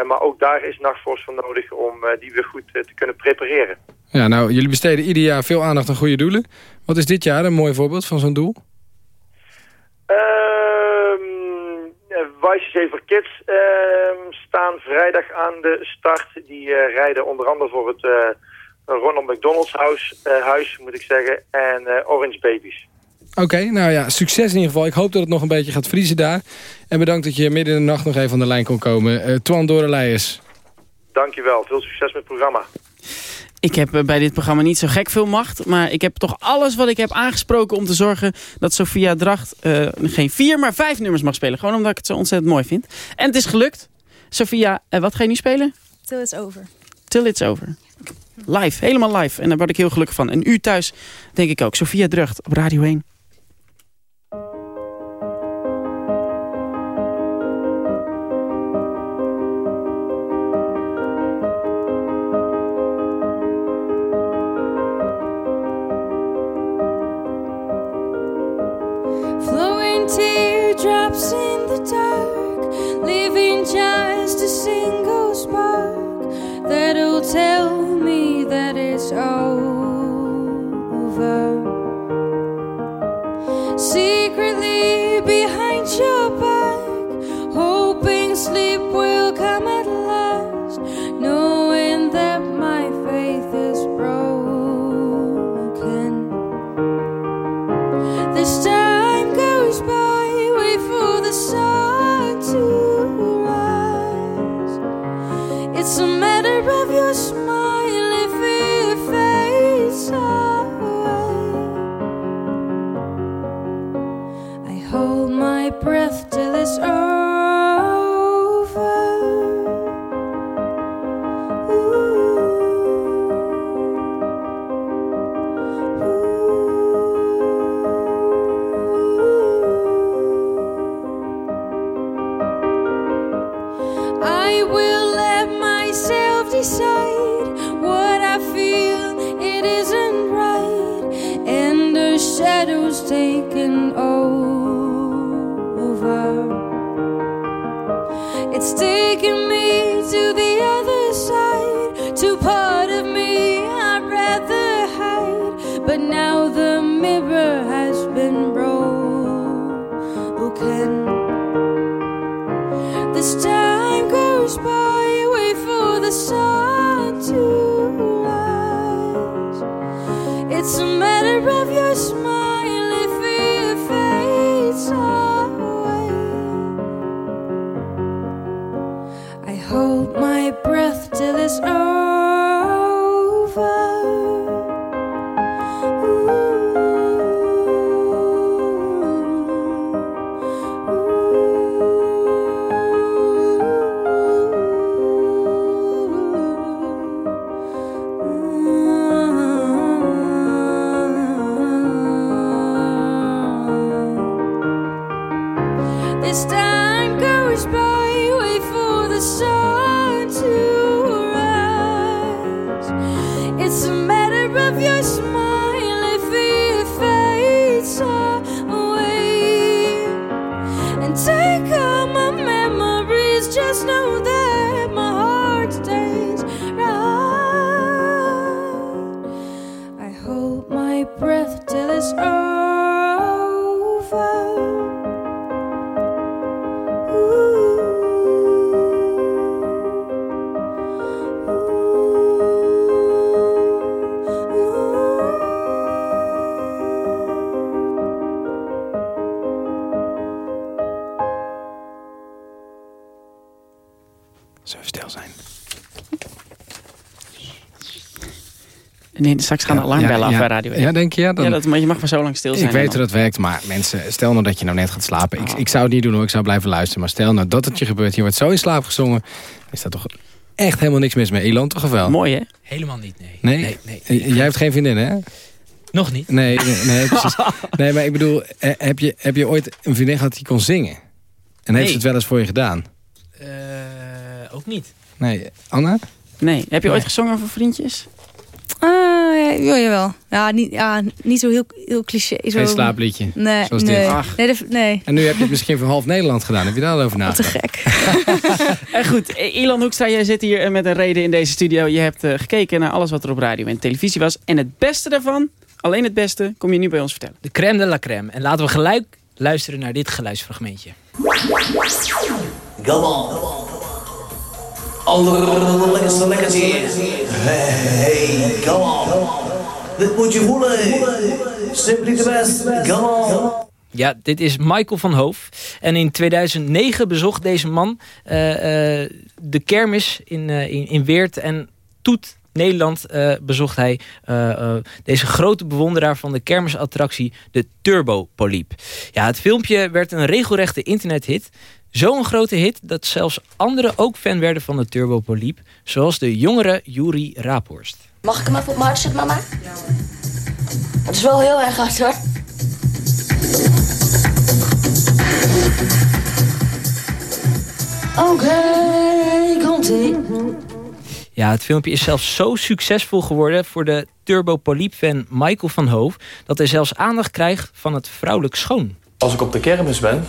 maar ook daar is nachtvorst voor nodig om die weer goed te kunnen prepareren. Ja, nou, jullie besteden ieder jaar veel aandacht aan goede doelen. Wat is dit jaar een mooi voorbeeld van zo'n doel? Wijze voor Kids uh, staan vrijdag aan de start. Die rijden onder andere voor het Ronald McDonald's huis, eh, huis, moet ik zeggen. En Orange Babies. Oké, okay, nou ja, succes in ieder geval. Ik hoop dat het nog een beetje gaat vriezen daar. En bedankt dat je midden in de nacht nog even aan de lijn kon komen. Uh, Twan Doreleijers. Dankjewel, veel succes met het programma. Ik heb eh, bij dit programma niet zo gek veel macht. Maar ik heb toch alles wat ik heb aangesproken om te zorgen dat Sophia Dracht uh, geen vier, maar vijf nummers mag spelen. Gewoon omdat ik het zo ontzettend mooi vind. En het is gelukt. Sophia, uh, wat ga je nu spelen? Till It's Over. Till It's Over. Live, helemaal live. En daar word ik heel gelukkig van. En u thuis, denk ik ook. Sophia Dracht op Radio 1. Drops in the dark, Nee, straks gaan de alarmbellen af bij Radio 1. Ja, denk je? Ja, dan... ja dat, maar je mag maar zo lang stil zijn. Ik weet hoe dat werkt, maar mensen, stel nou dat je nou net gaat slapen. Ik, ik zou het niet doen hoor, ik zou blijven luisteren. Maar stel nou dat het je gebeurt, je wordt zo in slaap gezongen. Is dat toch echt helemaal niks mis met Elan, toch of wel? Mooi hè? Helemaal niet, nee. Nee? nee, nee, Jij hebt geen vriendin hè? Nog niet? Nee, nee, nee, precies. nee, maar ik bedoel, eh, heb je, heb je ooit een vriendin gehad die kon zingen? En heeft ze het wel eens voor je gedaan? Eh, ook niet. Nee, Anna? Nee. Heb je ooit gezongen voor vriendjes? Ah, ja, ja, jawel. Ja, niet, ja, niet zo heel, heel cliché. Zo... Geen slaapliedje, Nee, zoals nee. dit. Nee, dat- nee. En nu heb je het misschien voor half Nederland gedaan. Heb je daar al over Wat te nagedacht? gek. En goed, eh, Ilan Hoekstra, jij zit hier eh, met een reden in deze studio. Je hebt eh, gekeken naar alles wat er op radio en televisie was. En het beste daarvan, alleen het beste, kom je nu bij ons vertellen. De crème de la crème. En laten we gelijk luisteren naar dit geluidsfragmentje. Come on. Allerlekkerste lekkertjes. Hey, come on. Dit moet je voelen. Simply the best. Come on. Ja, dit is Michael van Hoof. En in 2009 bezocht deze man eh, eh, de kermis in, eh, in, in Weert en Toet, Nederland, eh, bezocht hij eh, eh, deze grote bewonderaar van de kermisattractie, de Turbo Polyp. Ja, het filmpje werd een regelrechte internethit. Zo'n grote hit dat zelfs anderen ook fan werden van de Turbo Polyp, zoals de jongere Juri Raaphorst. Mag ik hem even op mijn hart zetten, mama? Het is wel heel erg hard hoor. Oké, komt-ie. Ja, het filmpje is zelfs zo succesvol geworden voor de Turbo Polyp-fan Michael van Hoof... dat hij zelfs aandacht krijgt van het vrouwelijk schoon. Als ik op de kermis ben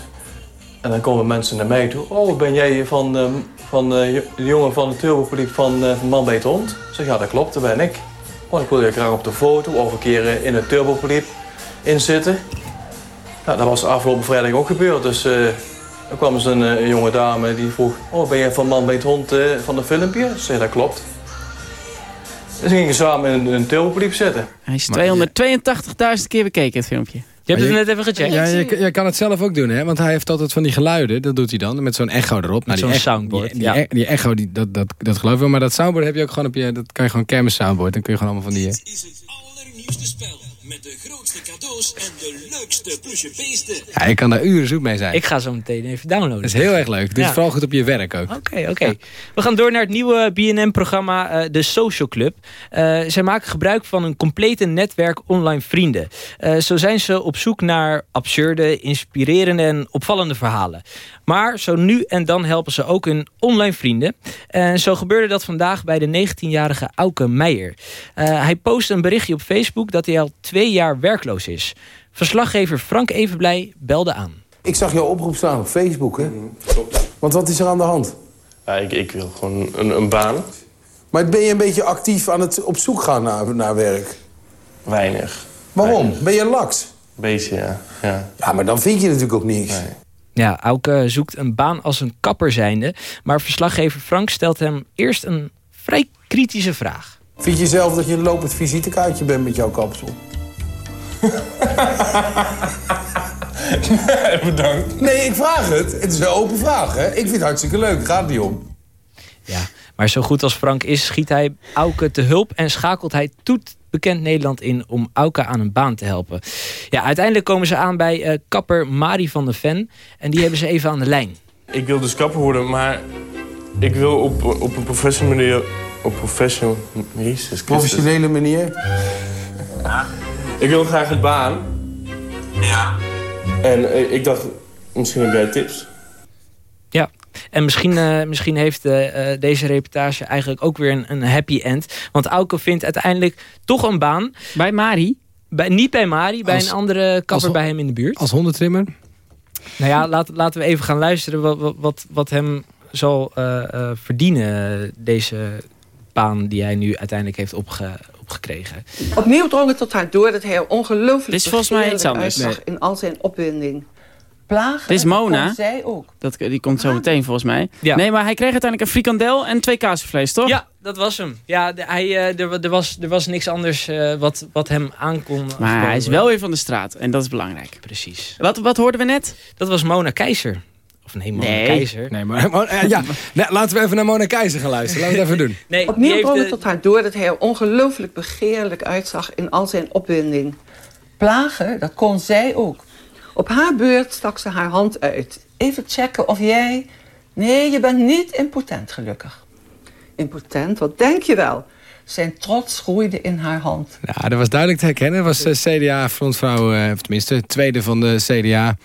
en dan komen mensen naar mij toe. Oh, ben jij van, ehm, van eh, de jongen van de turbopoliep van, eh, van Man Beet Hond? Ik zeg, ja, dat klopt, dat ben ik. Oh, ik wil je graag op de foto of een keer eh, in de turbopoliep inzitten. Nou, dat was afgelopen vrijdag ook gebeurd. Dus er kwam eens een, eh, een jonge dame die vroeg... Oh, ben jij van Man Beet Hond eh, van de filmpje? Ik zeg, dat klopt. Dus we gingen samen in een turbopoliep zitten. Hij is 282.000 keer bekeken, het filmpje. Je hebt het net even gecheckt. Ja, je, je kan het zelf ook doen, hè? Want hij heeft altijd van die geluiden. Dat doet hij dan, met zo'n echo erop. Nou, zo'n soundboard, Die, die, ja. e- die echo, die, dat, dat, dat geloof ik wel. Maar dat soundboard heb je ook gewoon op je... Dat kan je gewoon kermis soundboard. Dan kun je gewoon allemaal van die... eh, Met de grootste cadeaus en de leukste plusje beesten. Ja, je kan daar uren zoek mee zijn. Ik ga zo meteen even downloaden. Dat is heel erg leuk. Doe Ja. het vooral goed op je werk ook. Oké, oké. We gaan door naar het nieuwe BNM-programma eh, De Social Club. Eh, zij maken gebruik van een complete netwerk online vrienden. Eh, zo zijn ze op zoek naar absurde, inspirerende en opvallende verhalen. Maar zo nu en dan helpen ze ook hun online vrienden. En zo gebeurde dat vandaag bij de 19-jarige Auke Meijer. Eh, hij post een berichtje op Facebook dat hij al twee jaar werkloos is. Verslaggever Frank Evenblij belde aan. Ik zag jouw oproep staan op Facebook, hè? Want wat is er aan de hand? Ja, ik, ik wil gewoon een, een baan. Maar ben je een beetje actief aan het op zoek gaan naar, naar werk? Weinig. Waarom? Ben je laks? Beetje, ja. ja. Ja, maar dan vind je natuurlijk ook niks. Ja, Auke zoekt een baan als een kapper zijnde. Maar verslaggever Frank stelt hem eerst een vrij kritische vraag. Vind je zelf dat je een lopend visitekaartje bent met jouw kapsel? Bedankt. Nee, ik vraag het. Het is een open vraag, hè? Ik vind het hartstikke leuk. Gaat niet om. Ja, maar zo goed als Frank is, schiet hij Auke te hulp... en schakelt hij Toet bekend Nederland in om Auke aan een baan te helpen. Ja, uiteindelijk komen ze aan bij eh, kapper Mari van de Ven... en die hebben ze even aan de lijn. Ik wil dus kapper worden, maar ik wil op, op een professionele manier... Op professional... Jezus Christus. Professionele manier? Ik wil graag een baan. Ja. En eh, ik dacht, misschien heb jij tips. En misschien, eh, misschien heeft eh, eh, deze reportage eigenlijk ook weer een, een happy end. Want Auke vindt uiteindelijk toch een baan. Bij Mari? Bij, niet bij Mari, bij Als- een andere kapper als- bij hem in de buurt. Als hondentrimmer? Nou ja, laat, laten we even gaan luisteren wat, wat- wat, wat hem zal eh, eh, verdienen, deze baan die hij nu uiteindelijk heeft opge, opgekregen. Opnieuw drong het tot haar door dat hij er ongelooflijk Dit is volgens mij iets anders. in al zijn opwinding. Plagen, Dit is Mona. zij ook. Dat, die komt zo meteen volgens mij. Ja. Nee, maar hij kreeg uiteindelijk een frikandel en twee kaasvlees, toch? Ja, dat was hem. Ja, de- hij, eh, er, er, was, er was niks anders eh, wat, wat hem aankon. Maar hij is wel weer van de straat en dat is belangrijk. Precies. Wat, wat hoorden we net? Dat was Mona Keizer. Of nee, Mona Nee. Keizer. Nee, maar, maar, eh, ja, laten we even naar Mona Keizer gaan luisteren. Laten we het even doen. Nee, Opnieuw drong het eh, tot haar door dat hij er ongelooflijk begeerlijk uitzag in al zijn opwinding. Plagen, dat kon zij ook. Op haar beurt stak ze haar hand uit. Even checken of jij... Nee, je bent niet impotent gelukkig. impotent. Wat denk je wel? Zijn trots groeide in haar hand. Ja, dat was duidelijk te herkennen. Dat was eh, CDA-frontvrouw, uh, of tenminste tweede van de CDA.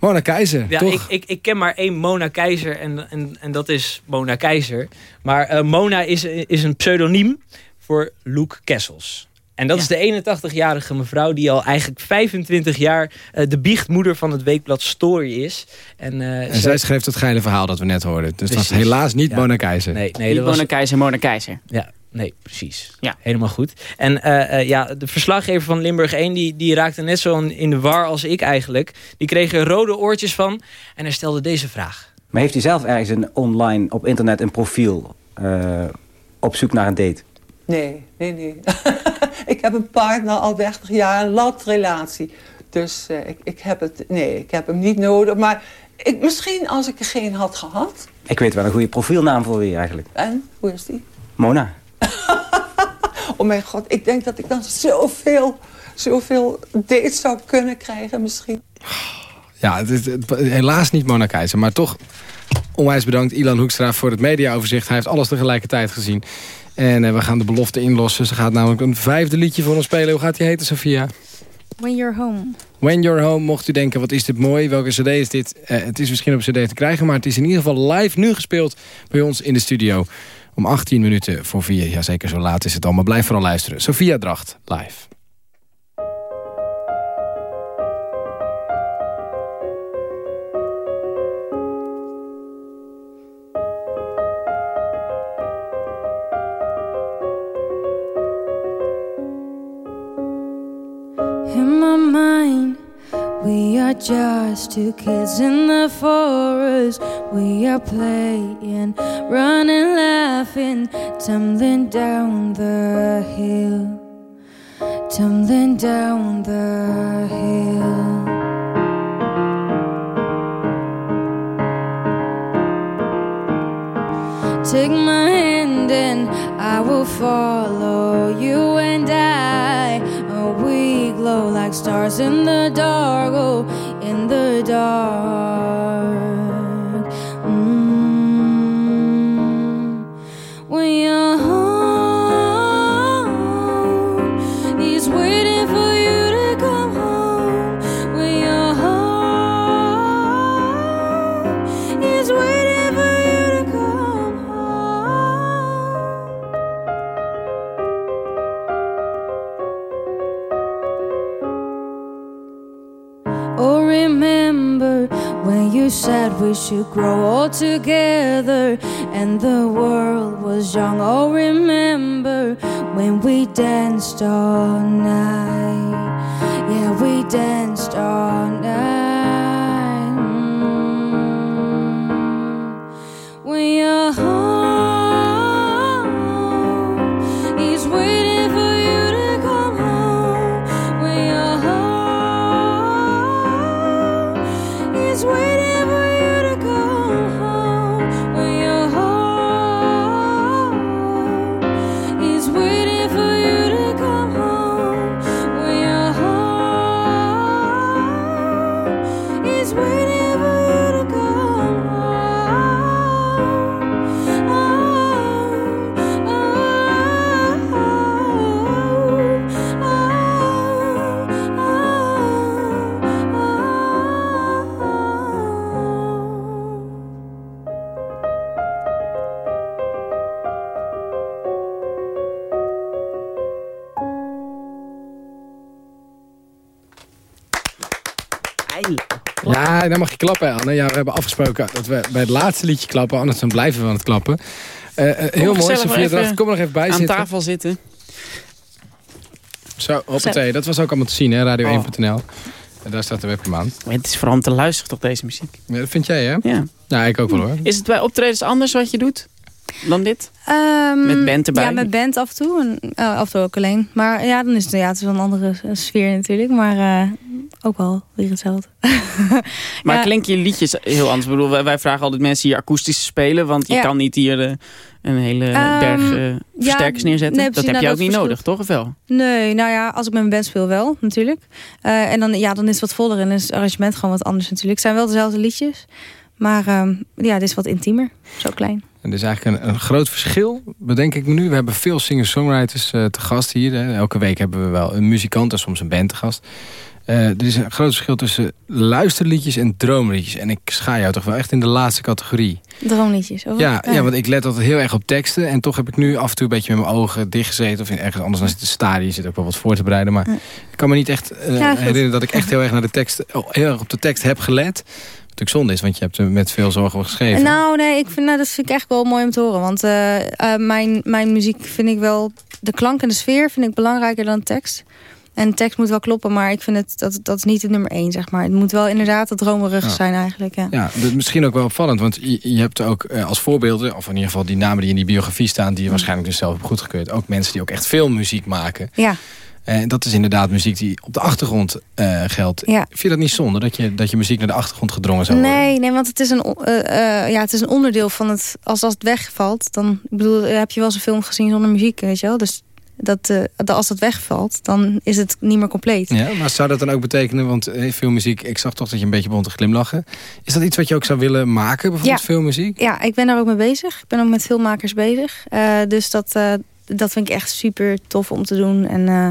Mona Keizer, ja, toch? Ik, ik, ik ken maar één Mona Keizer en, en, en dat is Mona Keizer. Maar uh, Mona is, is een pseudoniem voor Loek Kessels. En dat is de 81-jarige mevrouw die al eigenlijk 25 jaar uh, de biechtmoeder van het weekblad Story is. En, uh, en zij, zij schreef dat geile verhaal dat we net hoorden. Dus dat was helaas niet ja. Mona Keizer. Nee, nee, niet dat was... Mona Keizer, Mona Keizer. Ja, nee, precies. Ja. Helemaal goed. En uh, ja, de verslaggever van Limburg 1 die, die raakte net zo in de war als ik eigenlijk. Die kreeg er rode oortjes van en hij stelde deze vraag. Maar heeft u zelf ergens een online, op internet, een profiel op zoek naar een date? Nee, nee, nee. ik heb een partner al 30 jaar, een latrelatie. Dus uh, ik, ik, heb het, nee, ik heb hem niet nodig. Maar ik, misschien als ik er geen had gehad. Ik weet wel een goede profielnaam voor u eigenlijk. En? Hoe is die? Mona. oh mijn god, ik denk dat ik dan zoveel, zoveel dates zou kunnen krijgen misschien. Ja, het is, het, helaas niet Mona Keizer, maar toch onwijs bedankt Ilan Hoekstra voor het mediaoverzicht. Hij heeft alles tegelijkertijd gezien. En uh, we gaan de belofte inlossen. Ze gaat namelijk een vijfde liedje voor ons spelen. Hoe gaat die heten, Sophia? When You're Home. When You're Home, mocht u denken, wat is dit mooi? Welke cd is dit? Uh, het is misschien op cd te krijgen, maar het is in ieder geval live nu gespeeld bij ons in de studio. Om 18 minuten voor 4. Ja, zeker zo laat is het al, maar blijf vooral luisteren. Sophia Dracht, live. Just two kids in the forest. We are playing, running, laughing, tumbling down the hill, tumbling down the hill. Take my hand and I will follow stars in the dark. Oh, in the dark. We should grow old together and the world was young. Oh, remember when we danced all night. Yeah, we danced all night. Ja, dan mag je klappen, Anne. Ja, we hebben afgesproken dat we bij het laatste liedje klappen. Anders dan blijven we aan het klappen. Uh, uh, heel mooi, Sofia. Kom er nog even bij aan zitten. Aan tafel zitten. Zo, hoppatee. Dat was ook allemaal te zien, hè? Radio1.nl. En daar staat de webcam aan. Het is vooral om te luisteren tot deze muziek. Ja, dat vind jij, hè? Ja. Ja, ik ook wel, hoor. Is het bij optredens anders wat je doet dan dit? Um, met band erbij? Ja, met band af en toe. En, uh, af en toe ook alleen. Maar ja, dan is het, ja, het is wel een andere sfeer natuurlijk. Maar uh, ook wel weer hetzelfde. maar ja. klinken je liedjes heel anders? Ik bedoel, wij, wij vragen altijd mensen hier akoestisch spelen. Want je ja. kan niet hier de, een hele um, berg uh, versterkers ja, neerzetten. Nee, dat heb nou, je ook dat niet nodig, toch? Of wel? Nee, nou ja, als ik met mijn band speel wel, natuurlijk. Uh, en dan, ja, dan is het wat voller en is het arrangement gewoon wat anders natuurlijk. Het zijn wel dezelfde liedjes. Maar um, ja, dit is wat intiemer. Zo klein. En er is eigenlijk een, een groot verschil, bedenk ik me nu. We hebben veel singer-songwriters eh, te gast hier. Hè. Elke week hebben we wel een muzikant en soms een band te gast. Eh, er is een groot verschil tussen luisterliedjes en droomliedjes. En ik schaai jou toch wel echt in de laatste categorie. Droomliedjes. Ja, ja, want ik let altijd heel erg op teksten. En toch heb ik nu af en toe een beetje met mijn ogen dichtgezeten. Of in ergens anders dan zitten staan. Je zit ook wel wat voor te bereiden. Maar ik kan me niet echt eh, Ja, herinneren dat ik echt heel erg, naar de tekst, oh, heel erg op de tekst heb gelet. Wat natuurlijk zonde is, want je hebt er met veel zorgen geschreven. Nou, nee, ik vind, nou, dat vind ik echt wel mooi om te horen. Want eh, mijn, mijn muziek vind ik wel... De klank en de sfeer vind ik belangrijker dan de tekst. En de tekst moet wel kloppen, maar ik vind het dat, dat is niet het nummer één, zeg maar. Het moet wel inderdaad dat dromerig Ja. zijn eigenlijk. Ja. Ja, dat is misschien ook wel opvallend. Want je, je hebt ook eh, als voorbeelden, of in ieder geval die namen die in die biografie staan... die je waarschijnlijk dus zelf hebt goedgekeurd. Ook mensen die ook echt veel muziek maken. Ja. En dat is inderdaad muziek die op de achtergrond eh, geldt. Ja. Vind je dat niet zonde, dat je, dat je muziek naar de achtergrond gedrongen zou worden? Nee, nee, want het is, een, eh, ja, het is een onderdeel van het... Als, als het wegvalt, dan... Ik bedoel, heb je wel eens een film gezien zonder muziek, weet je wel? Dus dat, eh, dat als dat wegvalt, dan is het niet meer compleet. Ja, maar zou dat dan ook betekenen, want eh, veel muziek... ik zag toch dat je een beetje begon te glimlachen. Is dat iets wat je ook zou willen maken, bijvoorbeeld Ja. veel muziek? Ja, ik ben daar ook mee bezig. Ik ben ook met filmmakers bezig. Eh, dus dat, eh, dat vind ik echt super tof om te doen. En, eh,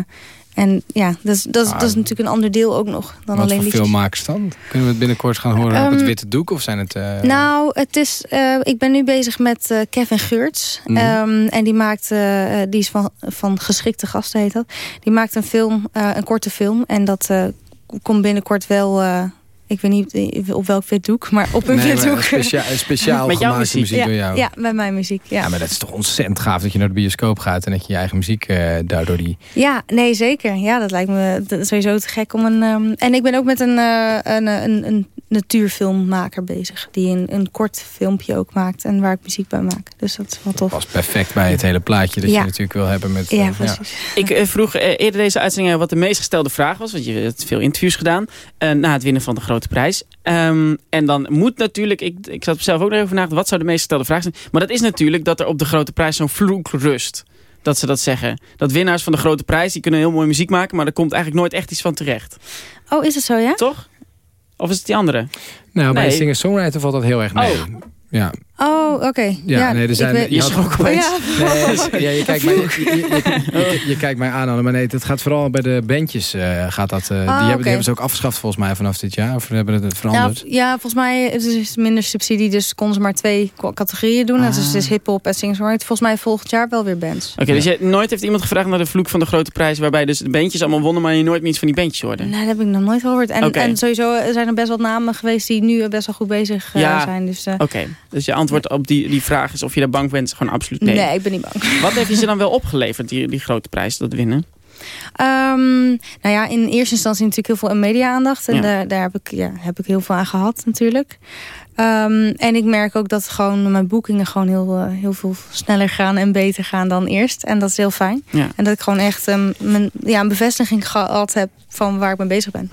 en ja, dat is, dat, is, dat is natuurlijk een ander deel ook nog dan Wat alleen voor liedjes. filmmakers dan? Kunnen we het binnenkort gaan horen op het Ehm, witte doek? Of zijn het... eh, Nou, het is, eh, ik ben nu bezig met eh, Kevin Geurts. Mhm. Ehm, en die maakt, die is van, van geschikte gasten heet dat. Die maakt een film, een korte film. En dat komt binnenkort wel, ik weet niet op welk wit doek, maar op een Nee, wit maar doek. een speciaal, Met jouw gemaakte muziek. muziek, ja, door jou. Ja, met mijn muziek. Ja. Ja, maar dat is toch ontzettend gaaf dat je naar de bioscoop gaat... en dat je je eigen muziek eh, daardoor die... Ja, nee, zeker. Ja, dat lijkt me dat is sowieso te gek om een... ehm, en ik ben ook met een, eh, een, een, een natuurfilmmaker bezig. Die een, een kort filmpje ook maakt. En waar ik muziek bij maak. Dus dat is wel tof. past perfect bij het hele plaatje dat Ja. je natuurlijk wil hebben met... Ja, eh, precies. Ik eh, vroeg eh, eerder deze uitzending wat de meest gestelde vraag was. Want je hebt veel interviews gedaan. na het winnen van de grote prijs. Ehm, en dan moet natuurlijk... Ik, ik zat zelf ook nog even na. Wat zou de meest gestelde vraag zijn? Maar dat is natuurlijk dat er op de grote prijs zo'n vloek rust. Dat ze dat zeggen. Dat winnaars van de grote prijs... die kunnen heel mooi muziek maken... maar er komt eigenlijk nooit echt iets van terecht. Oh, is het zo, ja? Toch? Of is het die andere? Nou, bij Nee. een singer-songwriter valt dat heel erg mee. Ja. Oh, oké. Ja, nee, er zijn... weet- je had- Oh, ja. Nee, ja, je, kijkt mij, je, je, je- je kijkt mij aan, maar nee, het gaat vooral bij de bandjes. eh, gaat dat, eh, die, hebben, oké. die hebben ze ook afgeschaft volgens mij vanaf dit jaar. Of hebben het veranderd? Ja, ja, volgens mij is er minder subsidie. Dus konden ze maar twee categorieën doen. Dus het is hip-hop en singer-songwriter. Volgens mij volgend jaar wel weer bands. Oké, dus je, nooit heeft iemand gevraagd naar de vloek van de grote prijs... waarbij dus de bandjes allemaal wonnen... maar je nooit meer iets van die bandjes hoorde? Nee, dat heb ik nog nooit gehoord. En, sowieso zijn er best wat namen geweest die nu best wel goed bezig eh, Ja. zijn. Dus, eh, Oké, dus je antwoord op die, die vraag is of je daar bang bent, gewoon absoluut nee. nee. ik ben niet bang. Wat heeft je ze dan wel opgeleverd, die, die grote prijs, dat winnen? Ehm, nou ja, in eerste instantie natuurlijk heel veel media-aandacht. En Ja. daar, daar heb, ik, ja, heb ik heel veel aan gehad natuurlijk. Ehm, en ik merk ook dat gewoon mijn boekingen gewoon heel, eh, heel veel sneller gaan en beter gaan dan eerst. En dat is heel fijn. Ja. En dat ik gewoon echt ehm, mijn, ja, een bevestiging gehad heb van waar ik mee bezig ben.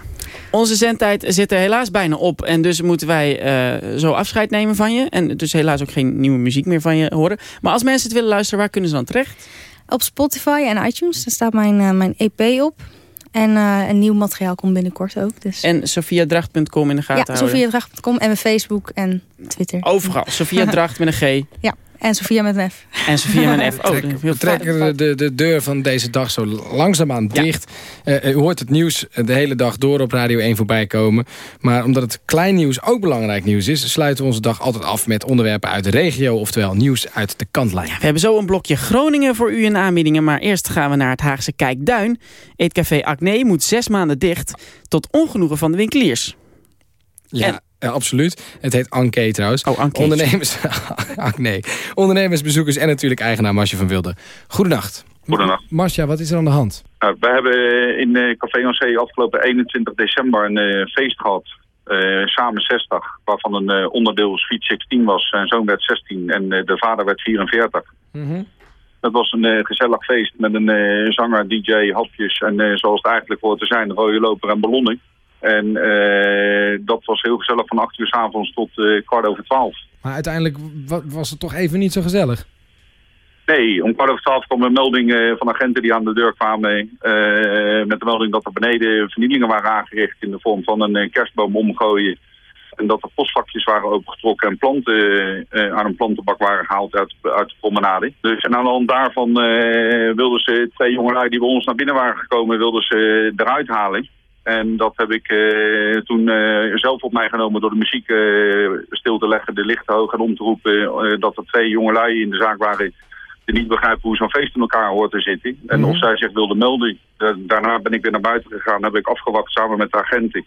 Onze zendtijd zit er helaas bijna op. En dus moeten wij eh, zo afscheid nemen van je. En dus helaas ook geen nieuwe muziek meer van je horen. Maar als mensen het willen luisteren, waar kunnen ze dan terecht? Op Spotify en iTunes, daar staat mijn, eh, mijn EP op. En eh, een nieuw materiaal komt binnenkort ook. Dus. En sofiadracht.com in de gaten ja, houden. sofiadracht.com en mijn Facebook en Twitter. Overal. Sofia Dracht met een G. Ja, en Sofia met een F. En Sofia met een F. Oh, Trek- we trekken de, de, de deur van deze dag zo langzaamaan dicht. Eh, u hoort het nieuws de hele dag door op Radio 1 voorbij komen. Maar omdat het klein nieuws ook belangrijk nieuws is... sluiten we onze dag altijd af met onderwerpen uit de regio... oftewel nieuws uit de kantlijn. We hebben zo een blokje Groningen voor u in aanbiedingen. Maar eerst gaan we naar het Haagse Kijkduin. Eetcafé Acne moet zes maanden dicht. Tot ongenoegen van de winkeliers. Ja, eh, absoluut. Het heet Anke trouwens. Oh, Anke. Ondernemers, nee. Ondernemers, bezoekers en natuurlijk eigenaar Marcia van Wilde. Goedenacht. Goedenacht. Marcia, wat is er aan de hand? Nou, we hebben in eh, Café OC afgelopen 21 december een eh, feest gehad. eh, samen 60, waarvan een eh, onderdeel Sweet 16 was. Zijn zoon werd 16 en eh, de vader werd 44. Het was een eh, gezellig feest met een eh, zanger, DJ, hapjes en eh, zoals het eigenlijk hoort te zijn, rode loper en ballonning. En eh, dat was heel gezellig van 8 uur s avonds tot eh, kwart over 12. Maar uiteindelijk wa- was het toch even niet zo gezellig. Nee, om kwart over twaalf kwam een melding eh, van agenten die aan de deur kwamen. met de melding dat er beneden vernielingen waren aangericht in de vorm van een kerstboom omgooien. En dat er postvakjes waren opengetrokken en planten aan een plantenbak waren gehaald uit, uit de promenade. Dus en aan de hand daarvan wilden ze twee jongelui die bij ons naar binnen waren gekomen, wilden ze eruit halen. En dat heb ik eh, toen eh, zelf op mij genomen door de muziek eh, stil te leggen, de lichten hoog en om te roepen dat er twee jongelui in de zaak waren die niet begrijpen hoe zo'n feest in elkaar hoort te zitten. En Mhm. of zij zich wilden melden. Da- daarna ben ik weer naar buiten gegaan, heb ik afgewacht samen met de agenten.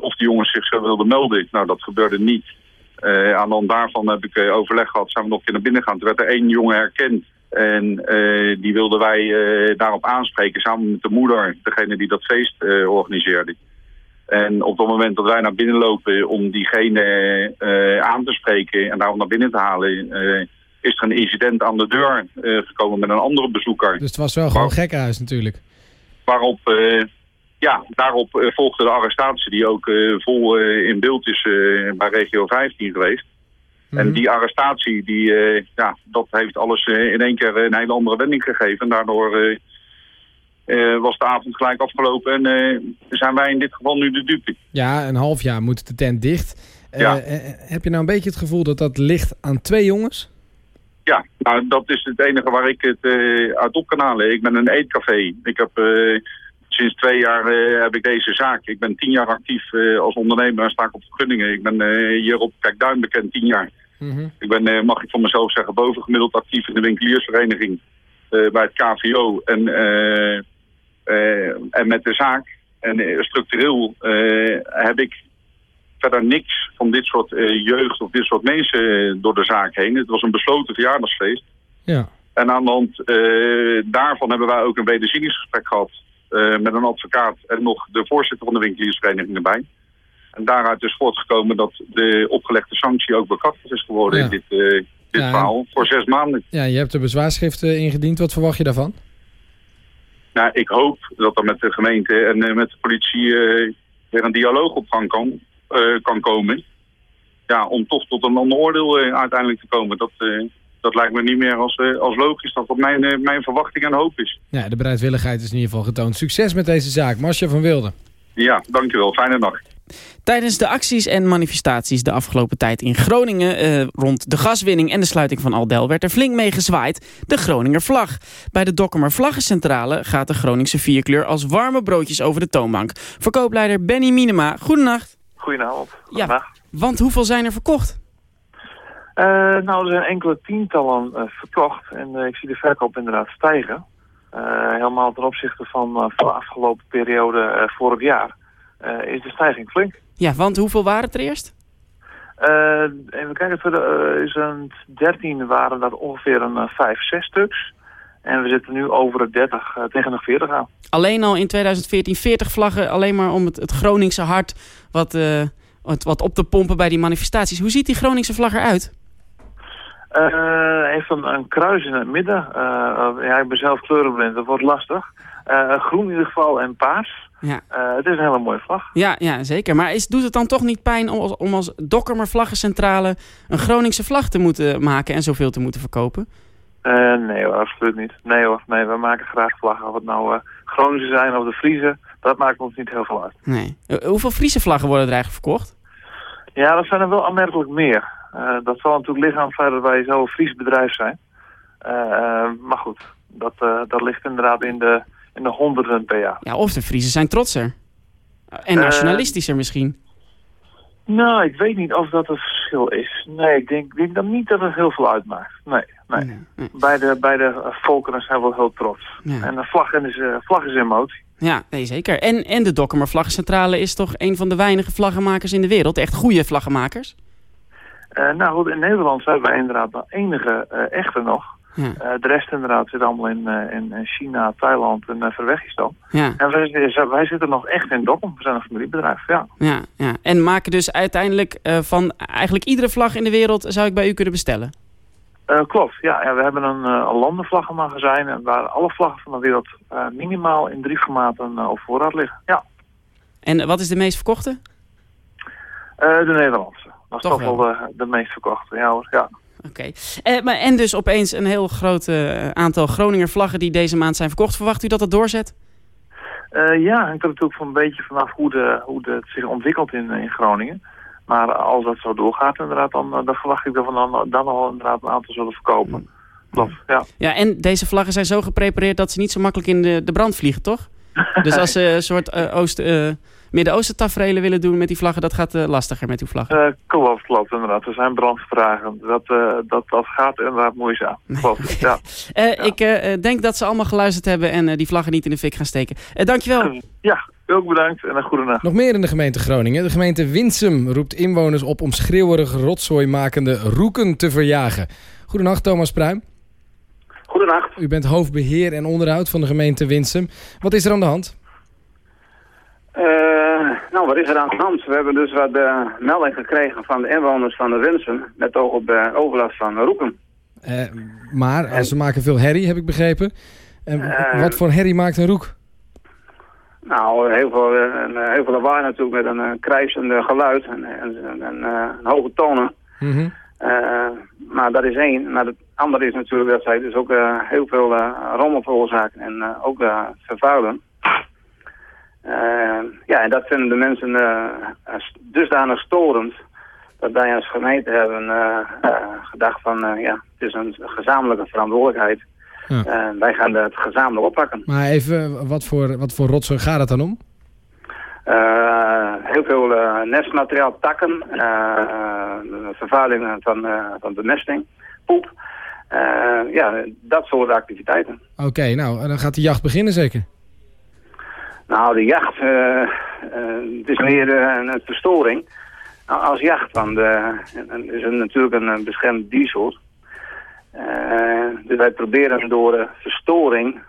of de jongens zich wilden melden. Nou, dat gebeurde niet. Aan de hand daarvan heb ik overleg gehad, zijn we nog een keer naar binnen gegaan. Toen werd er één jongen herkend. En eh, die wilden wij eh, daarop aanspreken, samen met de moeder, degene die dat feest eh, organiseerde. En op het moment dat wij naar binnen lopen om diegene aan te spreken en daarom naar binnen te halen, is er een incident aan de deur gekomen met een andere bezoeker. Dus het was wel gewoon gekkenhuis natuurlijk. Waarop, ja, daarop volgde de arrestatie die ook vol in beeld is bij regio 15 geweest. En die arrestatie, die, eh, ja, dat heeft alles eh, in één keer een hele andere wending gegeven. En daardoor eh, was de avond gelijk afgelopen en zijn wij in dit geval nu de dupe. Ja, een half jaar moet de tent dicht. Ja. heb je nou een beetje het gevoel dat dat ligt aan twee jongens? Ja, nou, dat is het enige waar ik het uit op kan halen. Ik ben een eetcafé. Ik heb sinds twee jaar heb ik deze zaak. Ik ben tien jaar actief als ondernemer en sta ik op vergunningen. Ik ben hier op Kijkduin bekend tien jaar. Ik ben, eh, mag ik van mezelf zeggen, bovengemiddeld actief in de winkeliersvereniging eh, bij het KVO en, eh, en met de zaak. En structureel heb ik verder niks van dit soort jeugd of dit soort mensen door de zaak heen. Het was een besloten verjaardagsfeest. Ja. En aan de hand daarvan hebben wij ook een wederzieningsgesprek gehad eh, met een advocaat en nog de voorzitter van de winkeliersvereniging erbij. En daaruit is voortgekomen dat de opgelegde sanctie ook bekrachtigd is geworden Ja. in dit, eh, dit Ja. verhaal voor zes maanden. Ja, je hebt de bezwaarschriften ingediend. Wat verwacht je daarvan? Nou, ik hoop dat er met de gemeente en eh, met de politie eh, weer een dialoog op gang kan, eh, kan komen. Ja, om toch tot een ander oordeel eh, uiteindelijk te komen. Dat, eh, dat lijkt me niet meer als, eh, als logisch dat dat mijn, eh, mijn verwachting en hoop is. Ja, de bereidwilligheid is in ieder geval getoond. Succes met deze zaak. Marcia van Wilde. Ja, dankjewel. Fijne nacht. Tijdens de acties en manifestaties de afgelopen tijd in Groningen... eh, rond de gaswinning en de sluiting van Aldel werd er flink mee gezwaaid de Groninger vlag. Bij de Dokkumer Vlaggencentrale gaat de Groningse vierkleur als warme broodjes over de toonbank. Verkoopleider Benny Minema, goedenacht. Goedenavond. Ja, want hoeveel zijn er verkocht? Eh, nou, er zijn enkele tientallen eh, verkocht en eh, ik zie de verkoop inderdaad stijgen. Helemaal ten opzichte van, van de afgelopen periode vorig jaar eh, is de stijging flink. Ja, want hoeveel waren het er eerst? Eh, even kijken, voor de, eh, is een 13 waren dat ongeveer een 5, 6 stuks. En we zitten nu over de 30 eh, tegen de 40 aan. Alleen al in 2014 40 vlaggen, alleen maar om het, het Groningse hart wat, wat, wat op te pompen bij die manifestaties. Hoe ziet die Groningse vlag eruit? Eh heeft een, een kruis in het midden. Ja, ik ben zelf kleurenblind, dat wordt lastig. Eh, groen in ieder geval en paars. Ja. Eh, het is een hele mooie vlag. Ja, ja zeker. Maar is, doet het dan toch niet pijn om als, om als Dokkermer Vlaggencentrale een Groningse vlag te moeten maken en zoveel te moeten verkopen? Eh, nee hoor, absoluut niet. Nee hoor, nee, we maken graag vlaggen. Of het nou Groningse zijn of de Friese, dat maakt ons niet heel veel uit. Nee. Hoeveel Friese vlaggen worden er eigenlijk verkocht? Ja, dat zijn er wel aanmerkelijk meer. Dat zal natuurlijk liggen aan het feit dat wij zo'n Fries bedrijf zijn. Maar goed, dat, dat ligt inderdaad in de, in de honderden per jaar. Ja, of de Friese zijn trotser. En Eh, nationalistischer misschien. Nou, ik weet niet of dat een verschil is. Nee, ik denk, denk dan niet dat het heel veel uitmaakt. Nee, nee. Beide, beide eh, volkeren zijn wel heel trots. Ja. En de vlag is, eh, vlag is emotie. Ja, nee, zeker. En, en de Dokkermer Vlaggencentrale is toch een van de weinige vlaggenmakers in de wereld. Echt goede vlaggenmakers. Eh, nou goed, in Nederland zijn wij inderdaad de enige echte nog. Ja. Eh, de rest inderdaad zit allemaal in, eh, in, in China, Thailand en uh, Verwegistan. Ja. En wij, wij zitten nog echt in Dokkum. We zijn een familiebedrijf, ja. Ja, ja. En maken dus uiteindelijk eh, van eigenlijk iedere vlag in de wereld zou ik bij u kunnen bestellen. Klopt, ja, ja. We hebben een, een landenvlaggenmagazijn en waar alle vlaggen van de wereld minimaal in drie formaten op voorraad liggen. Ja. En wat is de meest verkochte? de Nederlandse. Dat is toch, toch wel de, de, meest verkochte, ja hoor. Ja. Oké. Okay. maar en dus opeens een heel groot aantal Groninger vlaggen die deze maand zijn verkocht. Verwacht u dat dat doorzet? Uh, ja, hangt er natuurlijk van een beetje vanaf hoe, de, hoe de, het zich ontwikkelt in, in Groningen. Maar als dat zo doorgaat, inderdaad, dan, dan verwacht ik dat we dan, dan al inderdaad een aantal zullen verkopen. Klopt, ja. Ja, en deze vlaggen zijn zo geprepareerd dat ze niet zo makkelijk in de, de brand vliegen, toch? Dus als ze een soort uh, oost, uh, Midden-Oosten tafereelen willen doen met die vlaggen, dat gaat uh, lastiger met uw vlaggen. Uh, klopt, klopt, inderdaad. Er zijn brandvragen. Dat, uh, dat, dat gaat inderdaad moeizaam. Klopt, ja. ja. Ik denk dat ze allemaal geluisterd hebben en die vlaggen niet in de fik gaan steken. dankjewel. Ja, ook bedankt en een goede nacht. Nog meer in de gemeente Groningen. De gemeente Winsum roept inwoners op om schreeuwerige rotzooi makende roeken te verjagen. Goedenacht, Thomas Pruim. Goedenacht. U bent hoofdbeheer en onderhoud van de gemeente Winsum. Wat is er aan de hand? Uh, nou, wat is er aan de hand? We hebben dus wat uh, melding gekregen van de inwoners van de Winsum... met oog op de overlast van roeken. Uh, maar en, ze maken veel herrie, heb ik begrepen. En wat voor herrie maakt een roek? Nou, heel veel, heel veel lawaai natuurlijk met een krijsend geluid en, en, en hoge tonen. Mm -hmm. Maar dat is één. Maar het andere is natuurlijk dat zij dus ook heel veel rommel veroorzaken en ook vervuilen. Ja, en dat vinden de mensen dusdanig storend dat wij als gemeente hebben gedacht van ja, het is een gezamenlijke verantwoordelijkheid. Ja. wij gaan het gezamenlijk oppakken. Maar even, wat voor, wat voor rotzooi gaat het dan om? Heel veel nestmateriaal, takken, vervuiling van, van bemesting, poep. ja, dat soort activiteiten. Oké, okay, nou, dan gaat de jacht beginnen zeker? Nou, de jacht, uh, uh, het is meer uh, een verstoring nou, als jacht. Want het is natuurlijk een beschermd diersoort. dus wij proberen door verstoring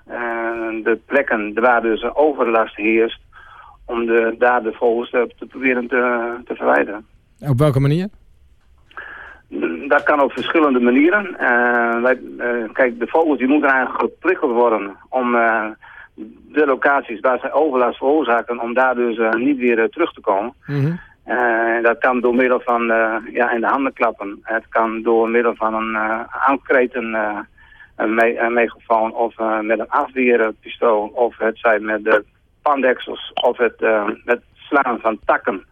de plekken waar dus overlast heerst... om de, daar de vogels te, proberen te, te verwijderen. Op welke manier? Dat kan op verschillende manieren. wij, kijk, de vogels die moeten eigenlijk geprikkeld worden om de locaties waar zij overlast veroorzaken om daar dus niet weer terug te komen. Mm -hmm. uh, dat kan door middel van ja, in de handen klappen. Het kan door middel van een aankreten, een, me een megafoon of met een afweerpistool of het zijn met de pandeksels of het met slaan van takken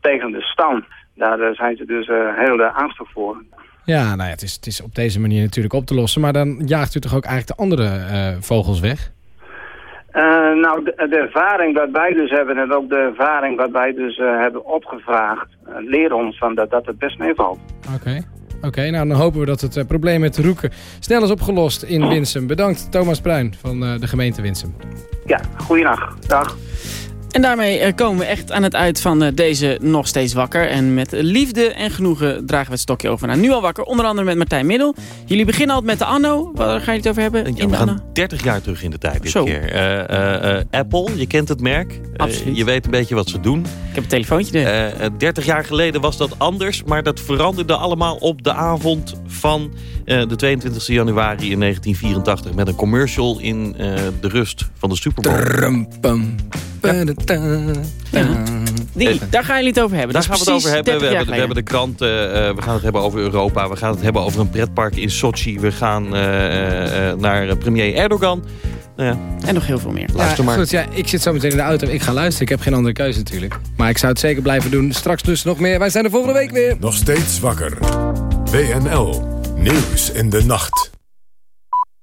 tegen de stam. Daar zijn ze dus heel angstig voor. Ja, nou ja, het is, het is op deze manier natuurlijk op te lossen. Maar dan jaagt u toch ook eigenlijk de andere vogels weg? Uh, nou, de, de, ervaring wat wij dus hebben en ook de ervaring wat wij dus uh, hebben opgevraagd, uh, leren ons van dat, dat het best meevalt. Oké, okay. Oké. nou dan hopen we dat het probleem met roeken snel is opgelost in Winsum. Bedankt Thomas Bruin van de gemeente Winsum. Ja, goeienacht. Dag. En daarmee komen we echt aan het uit van deze Nog Steeds Wakker. En met liefde en genoegen dragen we het stokje over naar Nu Al Wakker. Onder andere met Martijn Middel. Jullie beginnen altijd met de anno. Waar ga je het over hebben? Ja, we gaan 30 jaar terug in de tijd dit Zo. keer. Uh, uh, uh, Apple, je kent het merk. Absoluut. je weet een beetje wat ze doen. Ik heb een telefoontje. Uh, 30 jaar geleden was dat anders. Maar dat veranderde allemaal op de avond van de 22 januari in 1984. Met een commercial in de rust van de Super Bowl. Ja. Die, daar gaan jullie het over hebben. Daar gaan we het over hebben. We hebben, we hebben, de kranten. Uh, we gaan het hebben over Europa. We gaan het hebben over een pretpark in Sochi. We gaan uh, uh, naar premier Erdogan. Nou ja. En nog heel veel meer. Luister maar. Goed, ja, ik zit zo meteen in de auto. Ik ga luisteren. Ik heb geen andere keuze natuurlijk. Maar ik zou het zeker blijven doen. Straks dus nog meer. Wij zijn er volgende week weer. Nog steeds wakker. WNL. Nieuws in de nacht.